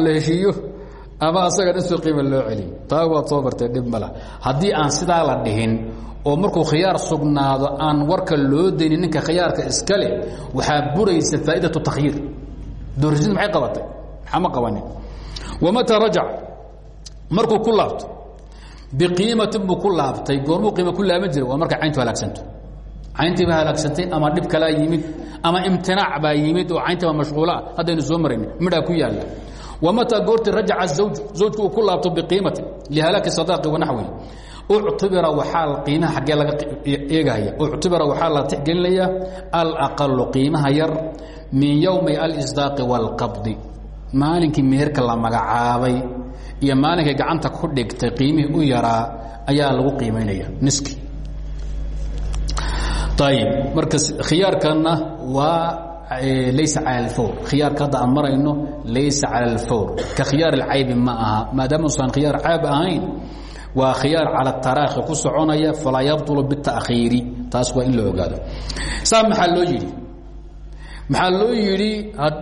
ama asaga nisfu qiima loo celiyo taa waad soo martee dhib mala haddii aan sidaa la dhihin oo markuu khiyaar sugnaado aan warka loo daynin ninka khiyaarka iska leh waxaa buraysa faa'idatu takhyiir. Doorashadu maxay qabatay? Maxaa ma qabanin? Wamataa rajac. Markuu ku laabto biqiimatin buu ku laabtay goormuu qiima ku laaban jiray waa markay cayntu halaagsanto cayntiiba halaagsantay ama dhib kalaa yimid ama imtinaac baa yimid oo cayntiiba mashquulaa haddaynu soo marayn midhaa ku yaalla wamataa goortii rajaca zawj zawjku uu ku laabto biqiimatin lihalaaki sadaaqi wanaxwi uctibira waxaa qiimaha xaggee laga eegahaya uctibira waxaa la tixgelinayaa alaqalu qiimaha yar min yowmi alisdaaqi wاlqabdi maalinkii meherka la magacaabay iyo maalinkay gacanta ku dhigtay qiimihii u yaraa ayaa lagu qiimaynaya niski ayib marka khiyaarkanna waa laysa cala alfawr khiyaarka hadda aan marayno laysa cala alfawr ka khiyaar alcaybi ma aha. Maadaama usan khiyaar cayb ahayn waa khiyaar cala taraakhi ku soconaya falaa yabطulu biاtakhiiri taas waa in la ogaado. Saa maxaa loo yidhi? Maxaa loo yidhi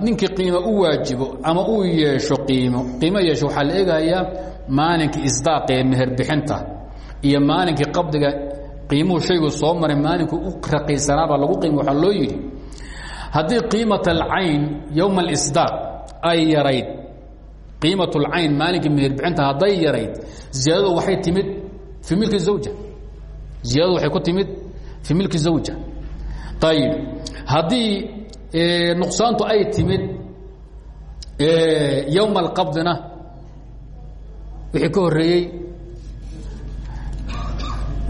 ninkii qiimo u waajibo ama uu yeesho qiimo qiimo yeesho waxaa la eegayaa maalinkii isdaaqee meherbixinta iyo maalinkii qabdiga qiimuhu shaygu soo maray maalinkuu u raqiysanaabaa lagu qiimo waxaa loo yidhi haddii qiimat alcayn yowma alisdaaq ay yarayd qiimat اlcayn maalinkai meherbixinta hadday yarayd ziyaadadu waxay timid fii milki zawja ziyaadadu waxay ku timid fii milki zawja ayib haddii nuqsaantu ay timid yowma alqabdina wixii ka horeeyey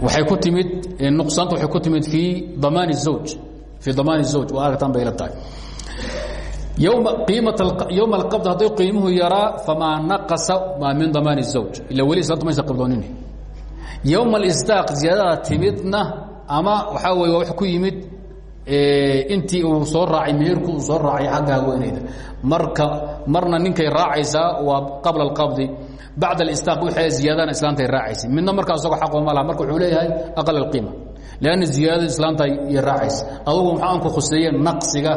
waxay ku timid nuqsaanta waxay ku timid fii damaan الزawj fii damaan الزawj waa aragtaan bay la tahay yma qiimat yowma alqabd hadday qiimuhu yaraa famaa naqasa maa min damaan الزawj ila weli islaanta maysa qabdoonin yowma اlisdaaq ziyaadada timidna ama waxaa wey waa wax ku yimid intii uu soo raacay meherku uu soo raacay xagga haweenayda marka marna ninkay raacaysaa waa qabla اlqabdi bacd اlistaaq wixii ziyaadana islaantay raacaysay midna markaa isagoo xaqoo ma laha marka wuxuu leeyahay aqal اlqiima lanna ziyaadada islaamta iyo raacaysa adugu maxaa ku khuseeye naqsiga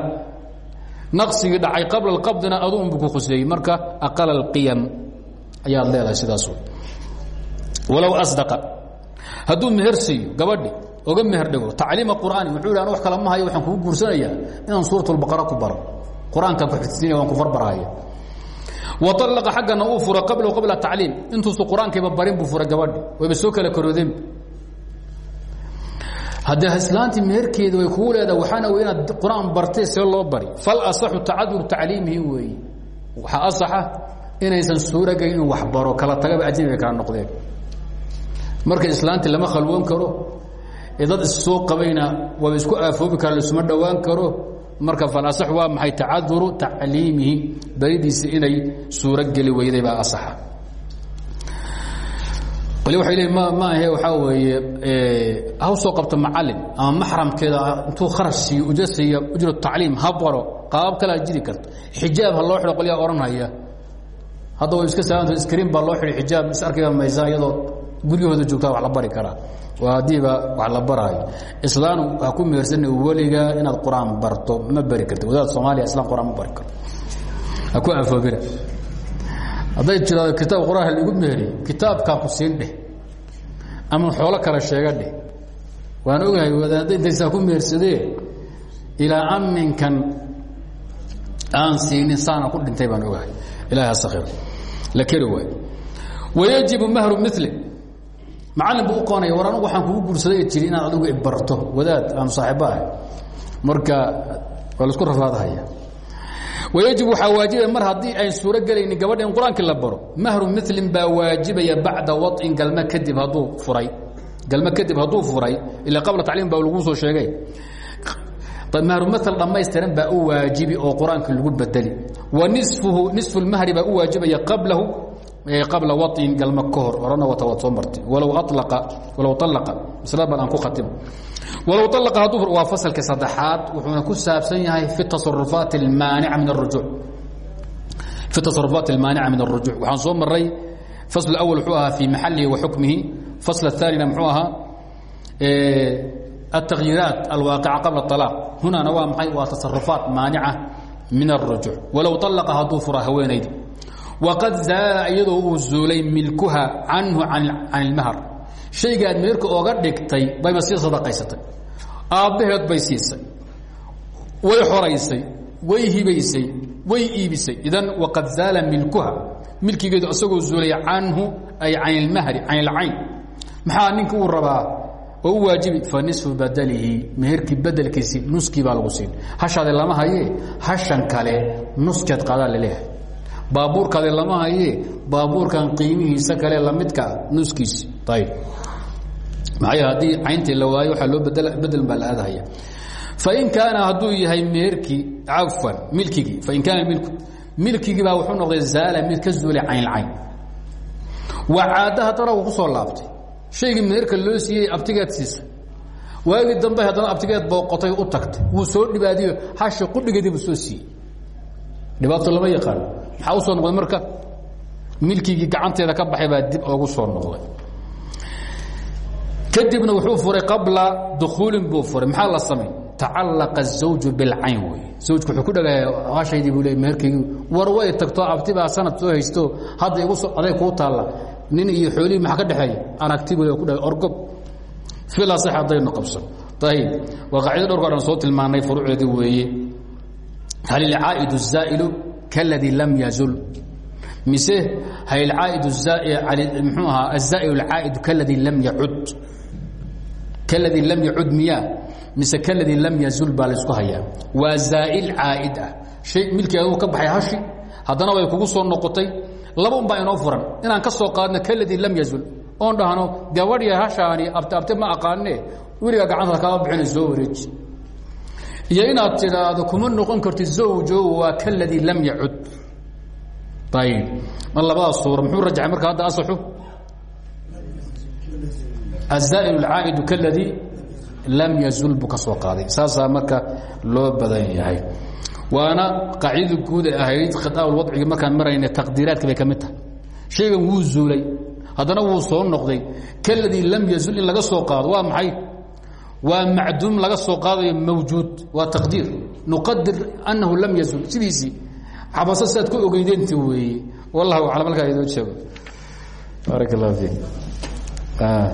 naqsigii dhacay qabla alqabdina adu unbu ku khuseeyey marka aqala alqiyam ayaad leedahay sidaas walow asdaqa hadduu meher siiyo gabadhi oga meher dhigo tacliima qur'aani wuxuu yidhi anu wax kala ma hayo waxaan kugu guursanayaa inaan suurat albaqara ku baro qur'aankaan ku xifdisiinaya waan ku farbarahaya waalaqa xaggana uu fura qabla qabla tacliim intuusu qur'aankayba barin buu furay gabadhi wayba soo kala karoodeen haddee islaantii meherkeeda way kugu leedaha waxaana wey inaad qur'aan bartee see loo bari. Fal asaxu tacaduru tacliimihi weeye waxaa asaxa inaysan suuragelin inuu wax baro kala tagaba ajnabi kala noqdeen marka islaantii lama khalwoon karo. Ee dad issoo qabayna waaba isku aafoobi kara laisuma dhowaan karo. Marka falasax waa maxay tacaduru tacliimihi? Baridiisa inay suurogeli weyday baa asaxa qoli waxay leeyiin ma ma ahe waxaa weeye haw soo qabto macalin ama maxramkeeda intuu kharash siiyo uja siiya ujra tacliim ha baro qaabab kalea jiri karta xijaab ha loo xidho qolyaa odhanhaya hadda way iska saanta iskriin baa loo xidhay xijaab is arkiga maysa iyadoo guryahooda joogtaa wax la bari karaa. Waa haddiiba wax la baraayo. Islaan ha ku mehersan weliga inaad qur'aan barto ma bari karti wadaad soomaaliya islaan qur'aan ma bari karo ha ku afoobina hadday jiraado kitaab qur'aan haligu meheriy kitaabkaa ku siin dheh ama xoolo kale sheega dheh. Waan ogahay wadaadda intaysaa ku mehersadee ilaa aminkan aan siinin saana ku dhintay baan ogahay. Ilahi hasakir la keri waay. Wayajibu mahru mili macallin buu u qoonaya war anugu waxaan kugu guursaday jiri inaad adigu ibarto wadaad aanu saaxiibo ahay marka waa la isku rafaadahaya wayajib waxaa waajibaya mar haddii ayn suuro gelaynin gabadha in qur'aankii la baro. Mahru milin baa waajibaya bacda wain galmo kadib hadduu furay. Galmo kadib hadduu furay ilaa qabla tacliim baa lagu soo sheegay. Mahru ml dhammaystiran baa u waajibi oo qur'aankii lagu bedeli. Wa nisfuhu nisfu lmahri baa u waajibaya qablahu qabla wain galmo ka hor. Orana wata waad soo martay. Walow alaqa maslada bal aan ku khatimo walow alaqa hadduu waa fasalka saddexaad wuxuuna ku saabsan yahay fi tasarufaat almaanica min arujuuc fi tasarufaat almaanica min arujuuc waxaan soo maray fasl awal wuxuu ahaa fii maxalihi wa xukmihi fasl athaanina muxuu ahaa التغyiiraaت alwaaqica qabla الطalaaq hunana waa maxay waa tasarufaat maanica min الrujuuc walow طalaqa hadduu fura haweenaydi waqad zaala iyadoo uu zuulay milkuha canhu can اlmahr shaygaad meerka oga dhigtay bayba sii sadaqaysatay. Aabbaheed bay siisay. Way xoraysay way hibaysay way iibisay. Idan waqad zaala milkuha. Milkigeedu isagoo zuulay canhu ay can اlmahri can اlcayn maxaa ninka uu rabaa? Oo u waajibi badalihi. Meherkii bedelkiisi nuskii baa lagu siin. Hashaade lama haye hashan kale nuskeed qaadaa la leeyahay baabuurkaade lama haye baabuurkan qiimihiisa kale lamidkaa nuskiisi ayb maxay haddii cayntii la waayo waxaa loo bedel baa la aadahaya. Fain kaana hadduu yahay meherkii cafwan milkigii fain kaana milku milkigii baa wuxuu noqday zaala mid ka zuulay caynlcayn waa caadda haddana uu ku soo laabtay. Shaygii meherka loo siiyey abtigeed siisay waagii dambe haddana abtigeed booqotay u tagtay. Wuu soo dhibaadiyo hasha qudhigeedii buu soo siiyey. Dhibaato lama yaqaano maxaa u soo noqday marka? Milkigii gacanteeda ka baxay baa dib oogu soo noqday kadibna wuxuu furay qabla dukuulin buu furay maxaa la samay tacallaqa الزawju bilcayn wey zawjku wuxuu ku dhagaya hashaydii buu le meherkaygii war way tagto abtibaa sanad soo haysto hadda igu aday kuu taalla nin iyo xoolihii maxaa ka dhexeeya aragtibu ku dha orgob fila sax haddaynu qabsan ayib waa qaacido dhowrka dhan soo tilmaanay furuucdeedii weeye hal ilcaa'id الzaa'ilu kaladii lam yazul mise hal ilcaa'id mxuu ahaa azaa'il اlcaa'id kaladii lam yacud Kaladii lam yacud miyaa mise kaladii lam yazul baa laysku hayaa. Waa zaa'il caa'id ah. Hay milkeedu ka baxay hashi haddana way kugu soo noqotay. Laba un baa inoo furan. Inaan ka soo qaadno kaladii lam yazul. Oon dhahno gabadhya hashaani? Abte abte ma aqaane weligaa gacanta kaama bixina soo wareeji. Iyo inaad tidhaahdo kuma noqon kartid zawjo waa kaladii lam yacud. Ayib ma labadaas suura muxuu rajaxay marka hadda asaxu azaa'il alcaa'idu kaladii lam yazul buu ka soo marka loo badan yahay waana qaacidada guud ee ahayd khitaab wadcigi markaan marayna taqdiiraadka bay ka mid tahay zuulay haddana wuu soo noqday kaladii lam yazul laga soo qaado waa maxay waa macduum laga soo qaadayo mawjuud waa taqdiir nuqadir annahu lam yazul sidiisii cabasa sidaad ku ogeydeenta weeye wallahu aclam halkaa idoo jeego allah fiik การ